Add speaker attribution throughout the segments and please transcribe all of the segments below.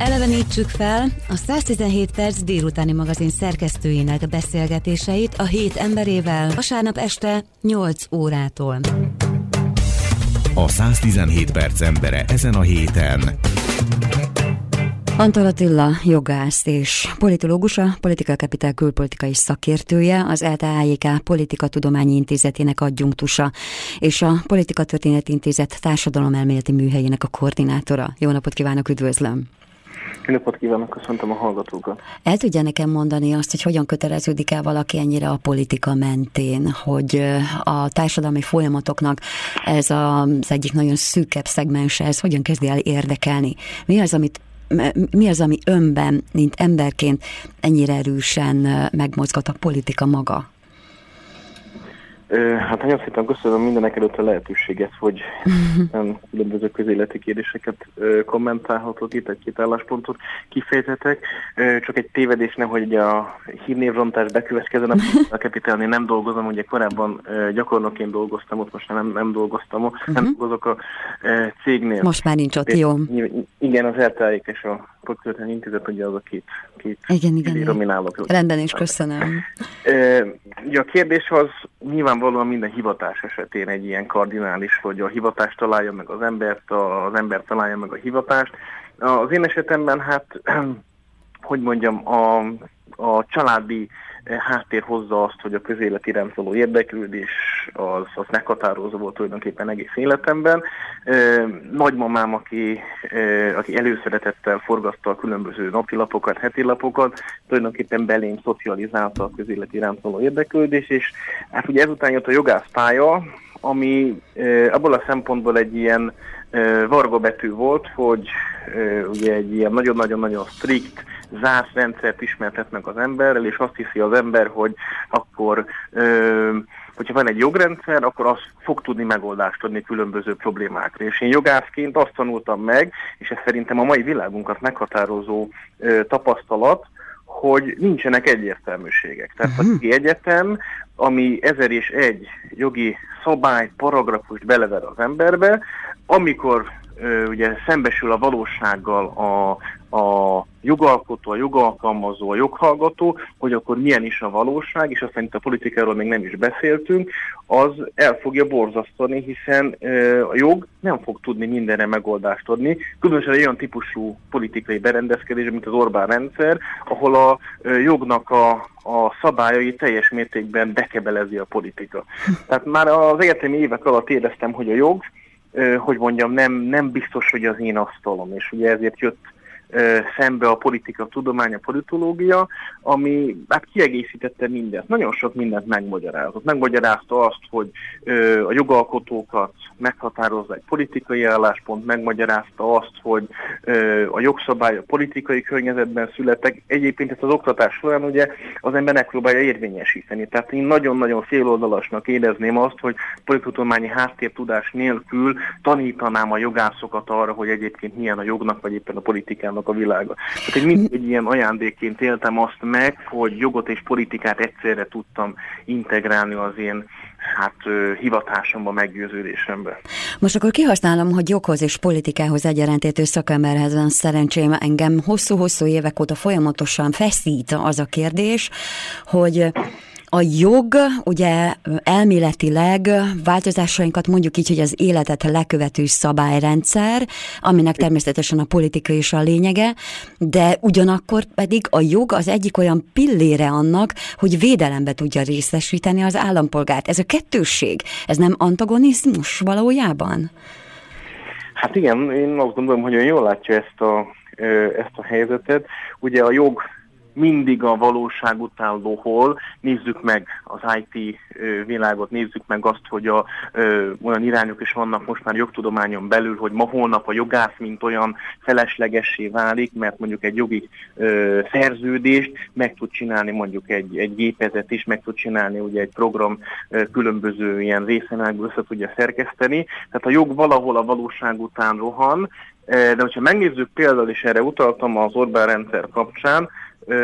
Speaker 1: Elevenítsük fel a 117 perc délutáni magazin szerkesztőinek beszélgetéseit a hét emberével vasárnap este 8 órától.
Speaker 2: A 117 perc embere ezen a héten.
Speaker 1: Antal Attila jogász és politológus, a Political Capital külpolitikai szakértője, az LTAIK Politika Tudományi Intézetének adjunktusa, és a Politika Történet Intézet társadalomelméleti műhelyének a koordinátora. Jó napot kívánok, üdvözlöm!
Speaker 3: Jó napot kívánok, köszöntöm a hallgatókat.
Speaker 1: El tudja nekem mondani azt, hogy hogyan köteleződik el valaki ennyire a politika mentén, hogy a társadalmi folyamatoknak ez az egyik nagyon szűkebb szegmense, ez hogyan kezdi el érdekelni? Mi az, amit mi az, ami önben, mint emberként ennyire erősen megmozgat a politika maga?
Speaker 3: Hát nagyon szépen köszönöm mindenek előtt a lehetőséget, hogy nem különböző közéleti kérdéseket kommentálhatok, itt egy-két álláspontot kifejtetek. Csak egy tévedés hogy a hírnévrontás bekövetkezzen, a kapitálni nem dolgozom, ugye korábban gyakornokként dolgoztam ott, most nem, nem dolgoztam, uh-huh. nem mhm. dolgozok a cégnél.
Speaker 1: Most már nincs ott, jó.
Speaker 3: Igen, az eltájék és a Politkölteni Intézet, ugye az a két, két
Speaker 1: igen, igen, igen. Rendben is, köszönöm.
Speaker 3: Ugye a kérdés az nyilvánvalóan minden hivatás esetén egy ilyen kardinális, hogy a hivatást találja meg az embert, az ember találja meg a hivatást. Az én esetemben hát, hogy mondjam, a, a családi háttér hozza azt, hogy a közélet iránt való érdeklődés az, az meghatározó volt tulajdonképpen egész életemben. Nagymamám, aki, aki előszeretettel forgatta a különböző napilapokat, hetilapokat, tulajdonképpen belém szocializálta a közélet iránt való érdeklődés, és hát ugye ezután jött a jogászpálya, ami abból a szempontból egy ilyen vargabetű volt, hogy ugye egy ilyen nagyon-nagyon-nagyon strikt zárt rendszert ismertet meg az emberrel, és azt hiszi az ember, hogy akkor ö, hogyha van egy jogrendszer, akkor az fog tudni megoldást adni különböző problémákra. És én jogászként azt tanultam meg, és ez szerintem a mai világunkat meghatározó ö, tapasztalat, hogy nincsenek egyértelműségek. Tehát uh-huh. mhm. egyetem, ami ezer és egy jogi szabály, paragrafust belever az emberbe, amikor ö, ugye szembesül a valósággal a, a jogalkotó, a jogalkalmazó, a joghallgató, hogy akkor milyen is a valóság, és aztán itt a politikáról még nem is beszéltünk, az el fogja borzasztani, hiszen a jog nem fog tudni mindenre megoldást adni, különösen olyan típusú politikai berendezkedés, mint az Orbán rendszer, ahol a jognak a, a szabályai teljes mértékben bekebelezi a politika. Tehát már az egyetemi évek alatt éreztem, hogy a jog, hogy mondjam, nem, nem biztos, hogy az én asztalom, és ugye ezért jött szembe a politika tudomány, a politológia, ami hát kiegészítette mindent. Nagyon sok mindent megmagyarázott. Megmagyarázta azt, hogy ö, a jogalkotókat meghatározza egy politikai álláspont, megmagyarázta azt, hogy ö, a jogszabály a politikai környezetben születtek. Egyébként ezt az oktatás során ugye az ember megpróbálja érvényesíteni. Tehát én nagyon-nagyon féloldalasnak érezném azt, hogy politikatudományi háttértudás nélkül tanítanám a jogászokat arra, hogy egyébként milyen a jognak, vagy éppen a politikának annak a világa. Tehát én mindig egy ilyen ajándékként éltem azt meg, hogy jogot és politikát egyszerre tudtam integrálni az én hát hivatásomba, meggyőződésembe.
Speaker 1: Most akkor kihasználom, hogy joghoz és politikához egyaránt értő szakemberhez van szerencsém. Engem hosszú-hosszú évek óta folyamatosan feszít az a kérdés, hogy a jog ugye elméletileg változásainkat mondjuk így, hogy az életet lekövető szabályrendszer, aminek természetesen a politika is a lényege, de ugyanakkor pedig a jog az egyik olyan pillére annak, hogy védelembe tudja részesíteni az állampolgárt. Ez a kettősség, ez nem antagonizmus valójában?
Speaker 3: Hát igen, én azt gondolom, hogy jól látja ezt a, ezt a helyzetet. Ugye a jog mindig a valóság után lohol. Nézzük meg az IT világot, nézzük meg azt, hogy a, ö, olyan irányok is vannak most már jogtudományon belül, hogy ma holnap a jogász mint olyan feleslegessé válik, mert mondjuk egy jogi ö, szerződést meg tud csinálni mondjuk egy, egy gépezet is, meg tud csinálni ugye egy program ö, különböző ilyen részenákból össze tudja szerkeszteni. Tehát a jog valahol a valóság után rohan, de hogyha megnézzük például, és erre utaltam az Orbán rendszer kapcsán,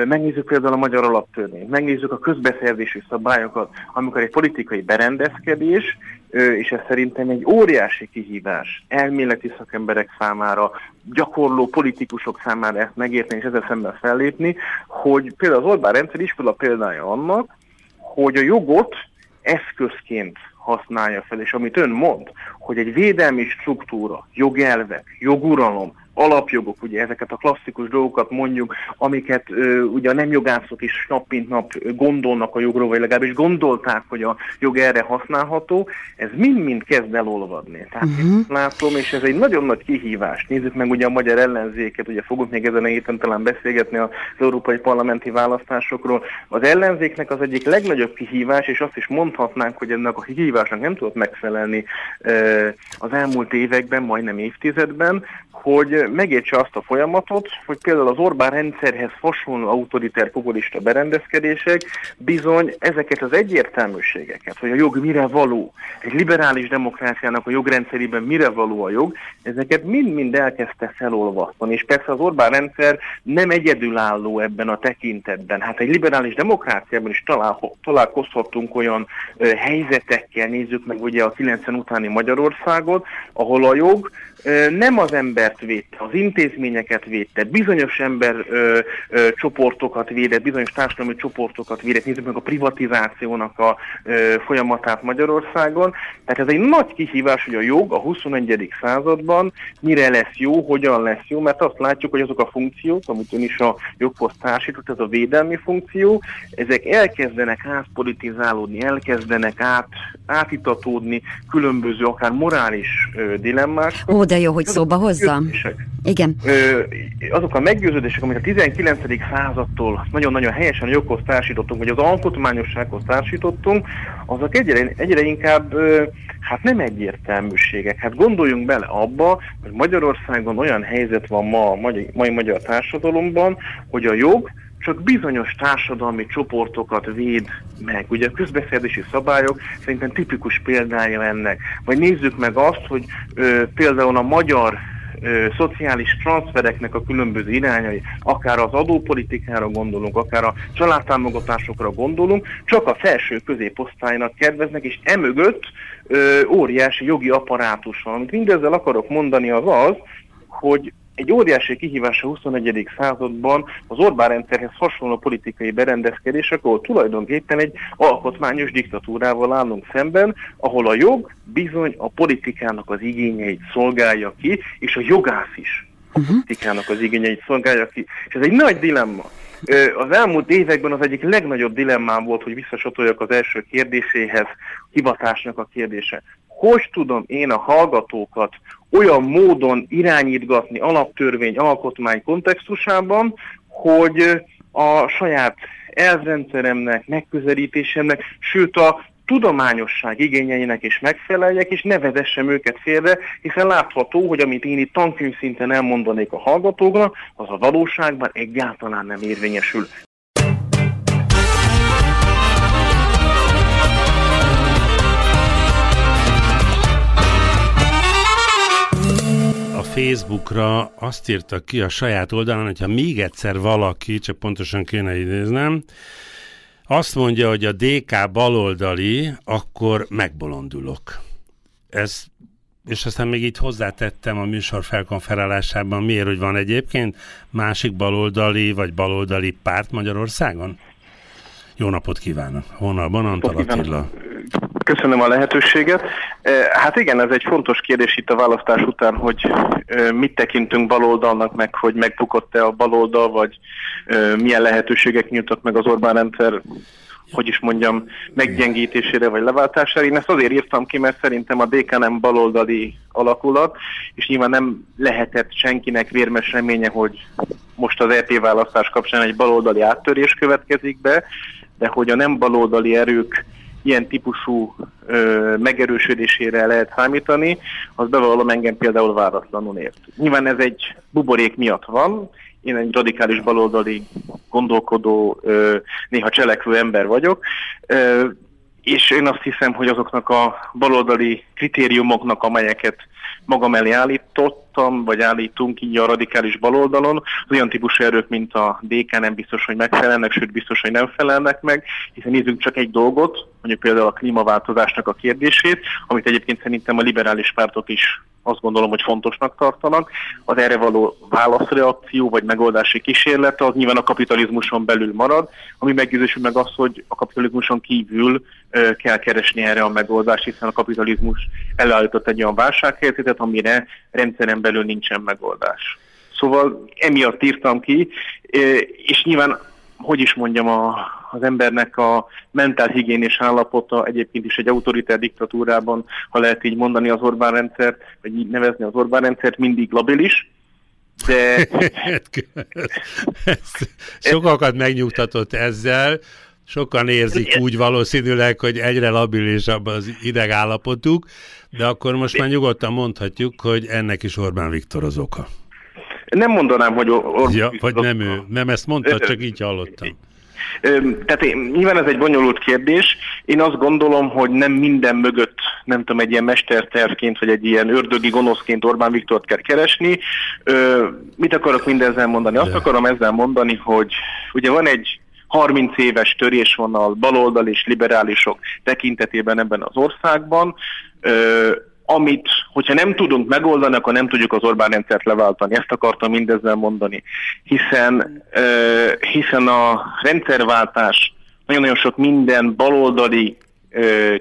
Speaker 3: megnézzük például a magyar alaptörvényt, megnézzük a közbeszerzési szabályokat, amikor egy politikai berendezkedés, és ez szerintem egy óriási kihívás elméleti szakemberek számára, gyakorló politikusok számára ezt megérteni és ezzel szemben fellépni, hogy például az Orbán rendszer iskola példája annak, hogy a jogot eszközként használja fel, és amit ön mond, hogy egy védelmi struktúra, jogelvek, joguralom, alapjogok, ugye ezeket a klasszikus dolgokat mondjuk, amiket ö, ugye a nem jogászok is nap mint nap gondolnak a jogról, vagy legalábbis gondolták, hogy a jog erre használható, ez mind-mind kezd elolvadni. Tehát uh-huh. látom, és ez egy nagyon nagy kihívás. Nézzük meg ugye a magyar ellenzéket, ugye fogunk még ezen a héten talán beszélgetni az európai parlamenti választásokról. Az ellenzéknek az egyik legnagyobb kihívás, és azt is mondhatnánk, hogy ennek a kihívásnak nem tudott megfelelni ö, az elmúlt években, majdnem évtizedben, hogy megértse azt a folyamatot, hogy például az Orbán rendszerhez hasonló autoritár populista berendezkedések bizony ezeket az egyértelműségeket, hogy a jog mire való, egy liberális demokráciának a jogrendszerében mire való a jog, ezeket mind-mind elkezdte felolvasztani. És persze az Orbán rendszer nem egyedülálló ebben a tekintetben. Hát egy liberális demokráciában is talál, találkozhatunk olyan ö, helyzetekkel, nézzük meg ugye a 90 utáni Magyarországot, ahol a jog nem az embert védte, az intézményeket védte, bizonyos ember ö, ö, csoportokat védett, bizonyos társadalmi csoportokat védett, nézzük meg a privatizációnak a ö, folyamatát Magyarországon. Tehát ez egy nagy kihívás, hogy a jog a 21. században mire lesz jó, hogyan lesz jó, mert azt látjuk, hogy azok a funkciók, amit ön is a joghoz társított, ez a védelmi funkció, ezek elkezdenek átpolitizálódni, elkezdenek át, átitatódni különböző, akár morális ö, dilemmák.
Speaker 1: Ó, de jó, hogy szóba hozzam. Igen.
Speaker 3: Ö, azok a meggyőződések, amit a 19. századtól nagyon-nagyon helyesen a joghoz társítottunk, vagy az alkotmányossághoz társítottunk, azok egyre, egyre inkább ö, hát nem egyértelműségek. Hát gondoljunk bele abba, hogy Magyarországon olyan helyzet van ma a mai magyar társadalomban, hogy a jog csak bizonyos társadalmi csoportokat véd meg. Ugye a közbeszerzési szabályok szerintem tipikus példája ennek. Vagy nézzük meg azt, hogy ö, például a magyar ö, szociális transfereknek a különböző irányai, akár az adópolitikára gondolunk, akár a családtámogatásokra gondolunk, csak a felső középosztálynak kedveznek, és emögött ö, óriási jogi apparátus van. Amit mindezzel akarok mondani az az, hogy egy óriási kihívás a 21. században az Orbán rendszerhez hasonló politikai berendezkedések, ahol tulajdonképpen egy alkotmányos diktatúrával állunk szemben, ahol a jog bizony a politikának az igényeit szolgálja ki, és a jogász is a uh-huh. politikának az igényeit szolgálja ki. És ez egy nagy dilemma. Az elmúlt években az egyik legnagyobb dilemmám volt, hogy visszasatoljak az első kérdéséhez, hivatásnak a kérdése. Hogy tudom én a hallgatókat olyan módon irányítgatni alaptörvény, alkotmány kontextusában, hogy a saját elvrendszeremnek, megközelítésemnek, sőt a tudományosság igényeinek is megfeleljek, és ne vezessem őket félre, hiszen látható, hogy amit én itt tankönyv szinten elmondanék a hallgatóknak, az a valóságban egyáltalán nem érvényesül.
Speaker 4: Facebookra azt írta ki a saját oldalán, hogyha még egyszer valaki, csak pontosan kéne idéznem, azt mondja, hogy a DK baloldali, akkor megbolondulok. Ez, és aztán még így hozzátettem a műsor felkonferálásában, miért, hogy van egyébként másik baloldali vagy baloldali párt Magyarországon? Jó napot kívánok! Honnan Antal Attila.
Speaker 3: Köszönöm a lehetőséget. Hát igen, ez egy fontos kérdés itt a választás után, hogy mit tekintünk baloldalnak, meg hogy megbukott-e a baloldal, vagy milyen lehetőségek nyíltak meg az Orbán rendszer hogy is mondjam, meggyengítésére vagy leváltására. Én ezt azért írtam ki, mert szerintem a DK nem baloldali alakulat, és nyilván nem lehetett senkinek vérmes reménye, hogy most az EP választás kapcsán egy baloldali áttörés következik be, de hogy a nem baloldali erők ilyen típusú ö, megerősödésére lehet számítani, az bevallom engem például váratlanul ért. Nyilván ez egy buborék miatt van, én egy radikális baloldali gondolkodó, ö, néha cselekvő ember vagyok, ö, és én azt hiszem, hogy azoknak a baloldali kritériumoknak, amelyeket magam elé állított, állítottam, vagy állítunk így a radikális baloldalon, az olyan típusú erők, mint a DK nem biztos, hogy megfelelnek, sőt biztos, hogy nem felelnek meg, hiszen nézzünk csak egy dolgot, mondjuk például a klímaváltozásnak a kérdését, amit egyébként szerintem a liberális pártok is azt gondolom, hogy fontosnak tartanak. Az erre való válaszreakció vagy megoldási kísérlet az nyilván a kapitalizmuson belül marad, ami meggyőzősül meg az, hogy a kapitalizmuson kívül ö, kell keresni erre a megoldást, hiszen a kapitalizmus előállított egy olyan válsághelyzetet, amire rendszeren belül nincsen megoldás. Szóval emiatt írtam ki, és nyilván, hogy is mondjam, a, az embernek a mentál higiénés állapota egyébként is egy autoritár diktatúrában, ha lehet így mondani az Orbán rendszert, vagy így nevezni az Orbán rendszert, mindig labilis, de...
Speaker 4: Sokakat megnyugtatott ezzel, sokan érzik úgy valószínűleg, hogy egyre labilisabb az idegállapotuk, de akkor most már nyugodtan mondhatjuk, hogy ennek is Orbán Viktor az oka.
Speaker 3: Nem mondanám, hogy Orbán
Speaker 4: ja, Vagy nem ő, nem ezt mondta, csak így hallottam.
Speaker 3: Tehát én, nyilván ez egy bonyolult kérdés. Én azt gondolom, hogy nem minden mögött, nem tudom, egy ilyen mestertervként, vagy egy ilyen ördögi gonoszként Orbán Viktort kell keresni. Ö, mit akarok mindezzel mondani? Azt akarom ezzel mondani, hogy ugye van egy 30 éves törésvonal baloldal és liberálisok tekintetében ebben az országban. Amit, hogyha nem tudunk megoldani, akkor nem tudjuk az Orbán rendszert leváltani. Ezt akartam mindezzel mondani. Hiszen, hiszen a rendszerváltás nagyon-nagyon sok minden baloldali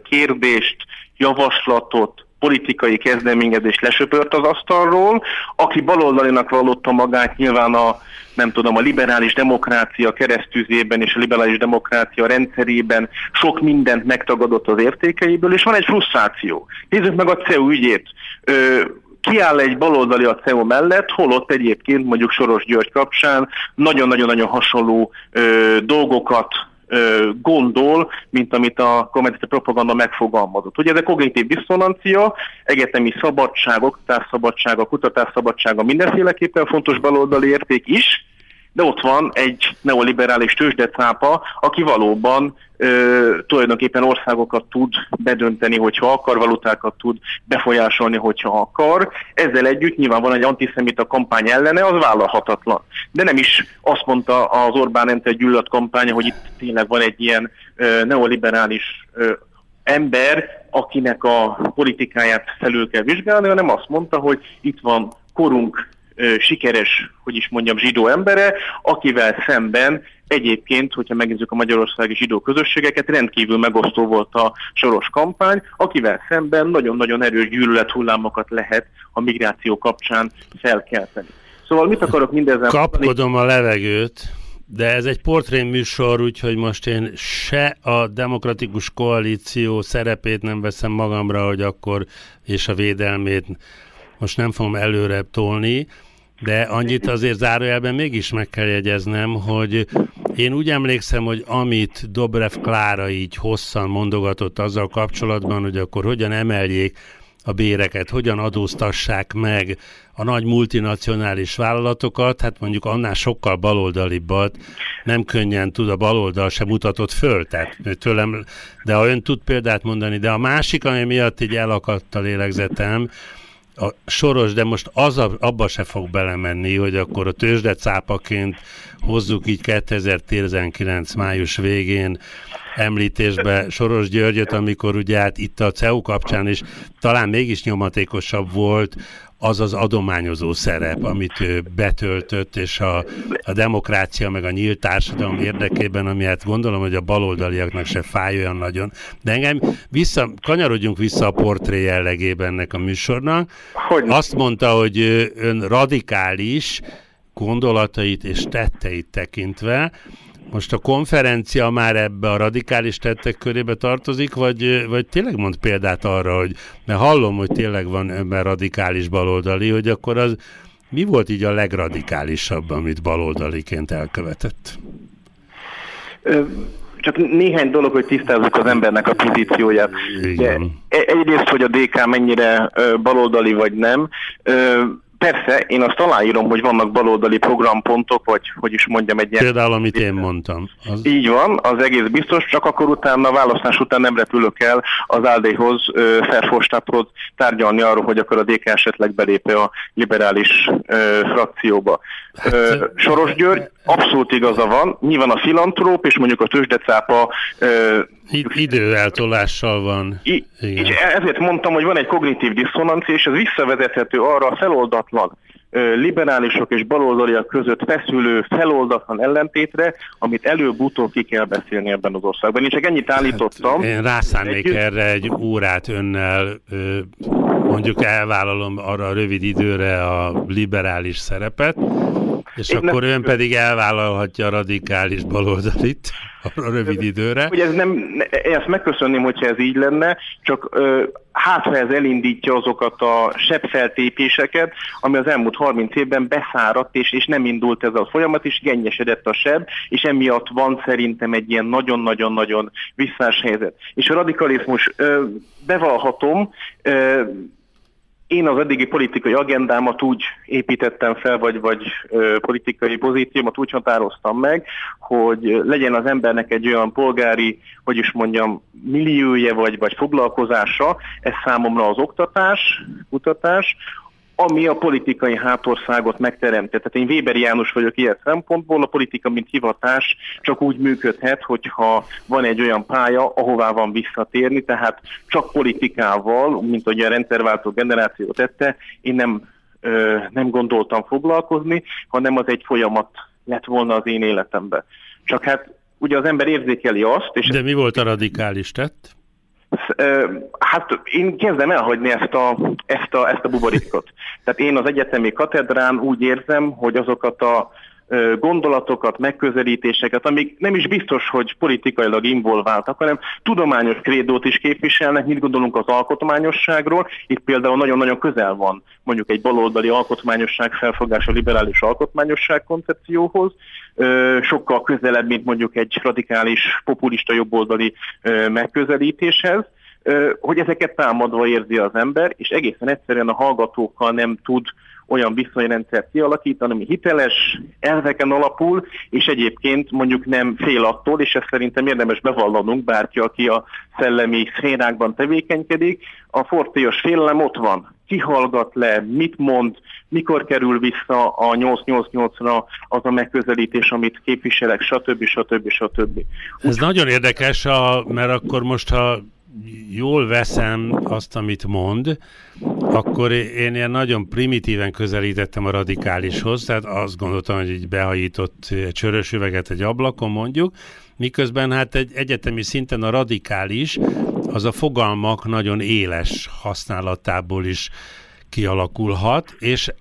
Speaker 3: kérdést, javaslatot, politikai kezdeményezést lesöpört az asztalról. Aki baloldalinak vallotta magát, nyilván a nem tudom, a liberális demokrácia keresztüzében és a liberális demokrácia rendszerében sok mindent megtagadott az értékeiből, és van egy frusztráció. Nézzük meg a CEU ügyét. Ö, kiáll egy baloldali a CEU mellett, holott egyébként mondjuk Soros György kapcsán nagyon-nagyon-nagyon hasonló ö, dolgokat gondol, mint amit a kommentátor propaganda megfogalmazott. Ugye ez a kognitív diszonancia, egyetemi szabadság, oktatásszabadság, a kutatásszabadsága mindenféleképpen fontos baloldali érték is, de ott van egy neoliberális tőzsdecápa, aki valóban ö, tulajdonképpen országokat tud bedönteni, hogyha akar, valutákat tud befolyásolni, hogyha akar. Ezzel együtt nyilván van egy antiszemita kampány ellene, az vállalhatatlan. De nem is azt mondta az Orbán Ente gyűlölt kampánya, hogy itt tényleg van egy ilyen ö, neoliberális ö, ember, akinek a politikáját felül kell vizsgálni, hanem azt mondta, hogy itt van korunk sikeres, hogy is mondjam, zsidó embere, akivel szemben egyébként, hogyha megnézzük a magyarországi zsidó közösségeket, rendkívül megosztó volt a soros kampány, akivel szemben nagyon-nagyon erős gyűlölethullámokat lehet a migráció kapcsán felkelteni. Szóval mit akarok mindezzel
Speaker 4: Kapkodom a levegőt, de ez egy portréműsor, úgyhogy most én se a demokratikus koalíció szerepét nem veszem magamra, hogy akkor és a védelmét most nem fogom előre tolni, de annyit azért zárójelben mégis meg kell jegyeznem, hogy én úgy emlékszem, hogy amit Dobrev Klára így hosszan mondogatott azzal kapcsolatban, hogy akkor hogyan emeljék a béreket, hogyan adóztassák meg a nagy multinacionális vállalatokat, hát mondjuk annál sokkal baloldalibbat nem könnyen tud a baloldal sem mutatott föl, tehát tőlem, de ha ön tud példát mondani, de a másik, ami miatt így elakadt a lélegzetem, a soros, de most az a, abba se fog belemenni, hogy akkor a tőzsdecápaként hozzuk így 2019 május végén említésbe Soros Györgyöt, amikor ugye hát itt a CEU kapcsán is talán mégis nyomatékosabb volt az az adományozó szerep, amit ő betöltött, és a, a demokrácia meg a nyílt társadalom érdekében, ami hát gondolom, hogy a baloldaliaknak se fáj olyan nagyon. De engem vissza, kanyarodjunk vissza a portré jellegében ennek a műsornak. Hogy? Azt mondta, hogy ön radikális gondolatait és tetteit tekintve, most a konferencia már ebbe a radikális tettek körébe tartozik, vagy, vagy tényleg mond példát arra, hogy mert hallom, hogy tényleg van ebben radikális baloldali, hogy akkor az mi volt így a legradikálisabb, amit baloldaliként elkövetett?
Speaker 3: Csak néhány dolog, hogy tisztázzuk az embernek a pozícióját. Igen. E, egyrészt, hogy a DK mennyire baloldali vagy nem Persze, én azt aláírom, hogy vannak baloldali programpontok, vagy hogy is mondjam egy ilyen...
Speaker 4: Például, amit én mondtam.
Speaker 3: Az... Így van, az egész biztos, csak akkor utána, a választás után nem repülök el az Ferforstadthoz tárgyalni arról, hogy akkor a DK esetleg belépő a liberális ö, frakcióba. Hát, Soros György abszolút igaza van, nyilván a filantróp és mondjuk a tőzsdecápa
Speaker 4: Időeltolással van.
Speaker 3: I-. És ezért mondtam, hogy van egy kognitív diszonancia, és ez visszavezethető arra a feloldatlan liberálisok és baloldaliak között feszülő, feloldatlan ellentétre, amit előbb-utóbb ki kell beszélni ebben az országban. Én csak ennyit hát, állítottam.
Speaker 4: Hát, én rászánnék egy... erre egy órát önnel, mondjuk elvállalom arra a rövid időre a liberális szerepet, és Én akkor nem... ön pedig elvállalhatja a radikális baloldalit a rövid időre.
Speaker 3: Hogy ez nem, ezt megköszönném, hogyha ez így lenne, csak ö, hát ha ez elindítja azokat a sebfeltépéseket, ami az elmúlt 30 évben beszáradt, és, és nem indult ez a folyamat, és gennyesedett a seb, és emiatt van szerintem egy ilyen nagyon-nagyon-nagyon visszás helyzet. És a radikalizmus, ö, bevallhatom, ö, én az eddigi politikai agendámat úgy építettem fel, vagy, vagy ö, politikai pozíciómat úgy határoztam meg, hogy legyen az embernek egy olyan polgári, hogy is mondjam, milliója vagy, vagy foglalkozása, ez számomra az oktatás, kutatás, ami a politikai hátországot megteremtett. Tehát én Weber János vagyok ilyen szempontból, a politika, mint hivatás csak úgy működhet, hogyha van egy olyan pálya, ahová van visszatérni, tehát csak politikával, mint ahogy a rendszerváltó generáció tette, én nem, ö, nem gondoltam foglalkozni, hanem az egy folyamat lett volna az én életemben. Csak hát ugye az ember érzékeli azt, és...
Speaker 4: De mi volt a radikális tett?
Speaker 3: Hát én kezdem elhagyni ezt a, ezt a, ezt a buborékot. Tehát én az egyetemi katedrán úgy érzem, hogy azokat a gondolatokat, megközelítéseket, amik nem is biztos, hogy politikailag involváltak, hanem tudományos krédót is képviselnek, mit gondolunk az alkotmányosságról. Itt például nagyon-nagyon közel van mondjuk egy baloldali alkotmányosság felfogása liberális alkotmányosság koncepcióhoz, sokkal közelebb, mint mondjuk egy radikális, populista jobboldali megközelítéshez. Hogy ezeket támadva érzi az ember, és egészen egyszerűen a hallgatókkal nem tud olyan viszonyrendszert kialakítani, ami hiteles, elveken alapul, és egyébként mondjuk nem fél attól, és ezt szerintem érdemes bevallanunk, bárki, aki a szellemi szférákban tevékenykedik, a fortélyos félelem ott van. Ki hallgat le, mit mond, mikor kerül vissza a 888-ra az a megközelítés, amit képviselek, stb. stb. stb.
Speaker 4: Ez Úgy, nagyon érdekes, a, mert akkor most, ha jól veszem azt, amit mond, akkor én ilyen nagyon primitíven közelítettem a radikálishoz, tehát azt gondoltam, hogy egy behajított csörös üveget egy ablakon mondjuk, miközben hát egy egyetemi szinten a radikális az a fogalmak nagyon éles használatából is kialakulhat, és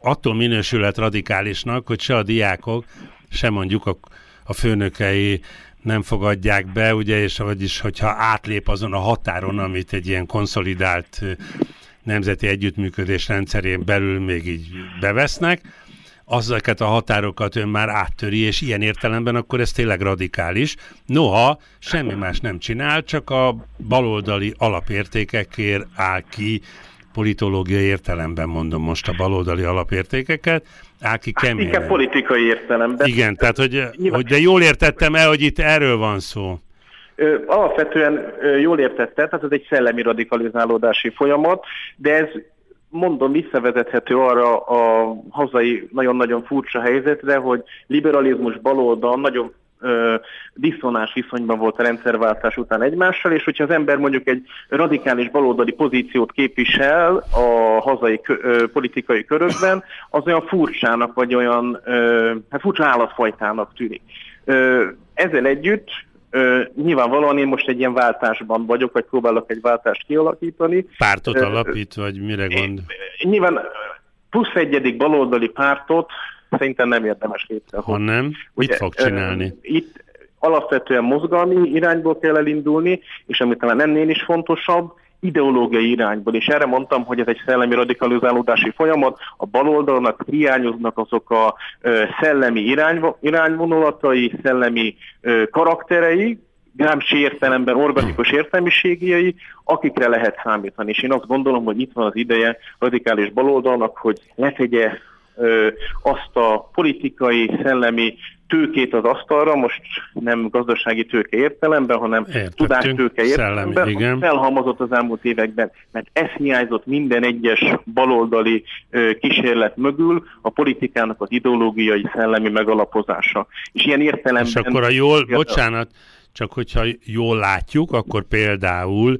Speaker 4: attól minősülhet radikálisnak, hogy se a diákok, se mondjuk a, a főnökei nem fogadják be, ugye, és vagyis, hogyha átlép azon a határon, amit egy ilyen konszolidált nemzeti együttműködés rendszerén belül még így bevesznek, azokat a határokat ön már áttöri, és ilyen értelemben akkor ez tényleg radikális. Noha semmi más nem csinál, csak a baloldali alapértékekért áll ki, politológiai értelemben mondom most a baloldali alapértékeket, áll ki keményen. Hát
Speaker 3: inkább politikai értelemben.
Speaker 4: Igen, tehát hogy, hogy de jól értettem el, hogy itt erről van szó.
Speaker 3: Alapvetően jól értette, tehát ez egy szellemi radikalizálódási folyamat, de ez mondom, visszavezethető arra a hazai nagyon-nagyon furcsa helyzetre, hogy liberalizmus baloldal nagyon diszonás viszonyban volt a rendszerváltás után egymással, és hogyha az ember mondjuk egy radikális baloldali pozíciót képvisel a hazai kö, politikai körökben, az olyan furcsának, vagy olyan hát furcsa állatfajtának tűnik. Ezzel együtt nyilvánvalóan én most egy ilyen váltásban vagyok, vagy próbálok egy váltást kialakítani.
Speaker 4: Pártot alapít, vagy mire gond?
Speaker 3: Nyilván plusz egyedik baloldali pártot szerintem nem érdemes létrehozni.
Speaker 4: Ha nem, Ugye, mit fog csinálni?
Speaker 3: Itt alapvetően mozgalmi irányból kell elindulni, és amit talán ennél is fontosabb, ideológiai irányból, és erre mondtam, hogy ez egy szellemi radikalizálódási folyamat, a baloldalnak hiányoznak azok a ö, szellemi irányvonulatai, szellemi ö, karakterei, Gramsci értelemben organikus értelmiségiai, akikre lehet számítani. És én azt gondolom, hogy itt van az ideje radikális baloldalnak, hogy letegye ö, azt a politikai, szellemi tőkét az asztalra, most nem gazdasági tőke értelemben, hanem tudástőke értelemben,
Speaker 4: szellemi,
Speaker 3: felhalmozott az elmúlt években, mert ez hiányzott minden egyes baloldali ö, kísérlet mögül, a politikának az ideológiai, szellemi megalapozása. És ilyen értelemben...
Speaker 4: És akkor a jól, bocsánat, csak hogyha jól látjuk, akkor például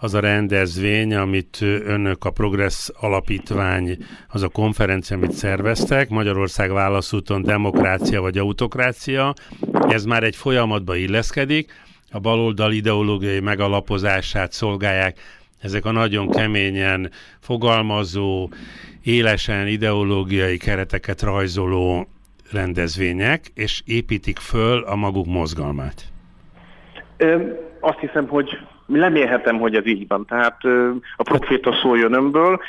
Speaker 4: az a rendezvény, amit önök a Progress Alapítvány, az a konferencia, amit szerveztek, Magyarország válaszúton demokrácia vagy autokrácia, ez már egy folyamatba illeszkedik, a baloldal ideológiai megalapozását szolgálják ezek a nagyon keményen fogalmazó, élesen ideológiai kereteket rajzoló rendezvények, és építik föl a maguk mozgalmát.
Speaker 3: Ö, azt hiszem, hogy lemélhetem, hogy ez így van. Tehát a proféta szóljon önből.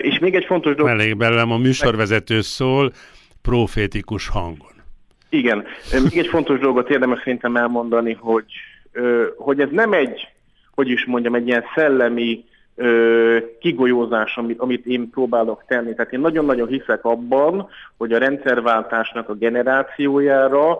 Speaker 3: És még egy fontos dolog...
Speaker 4: Elég belőlem a műsorvezető szól profétikus hangon.
Speaker 3: Igen. Még egy fontos dolgot érdemes szerintem elmondani, hogy, hogy ez nem egy, hogy is mondjam, egy ilyen szellemi kigolyózás, amit, amit én próbálok tenni. Tehát én nagyon-nagyon hiszek abban, hogy a rendszerváltásnak a generációjára,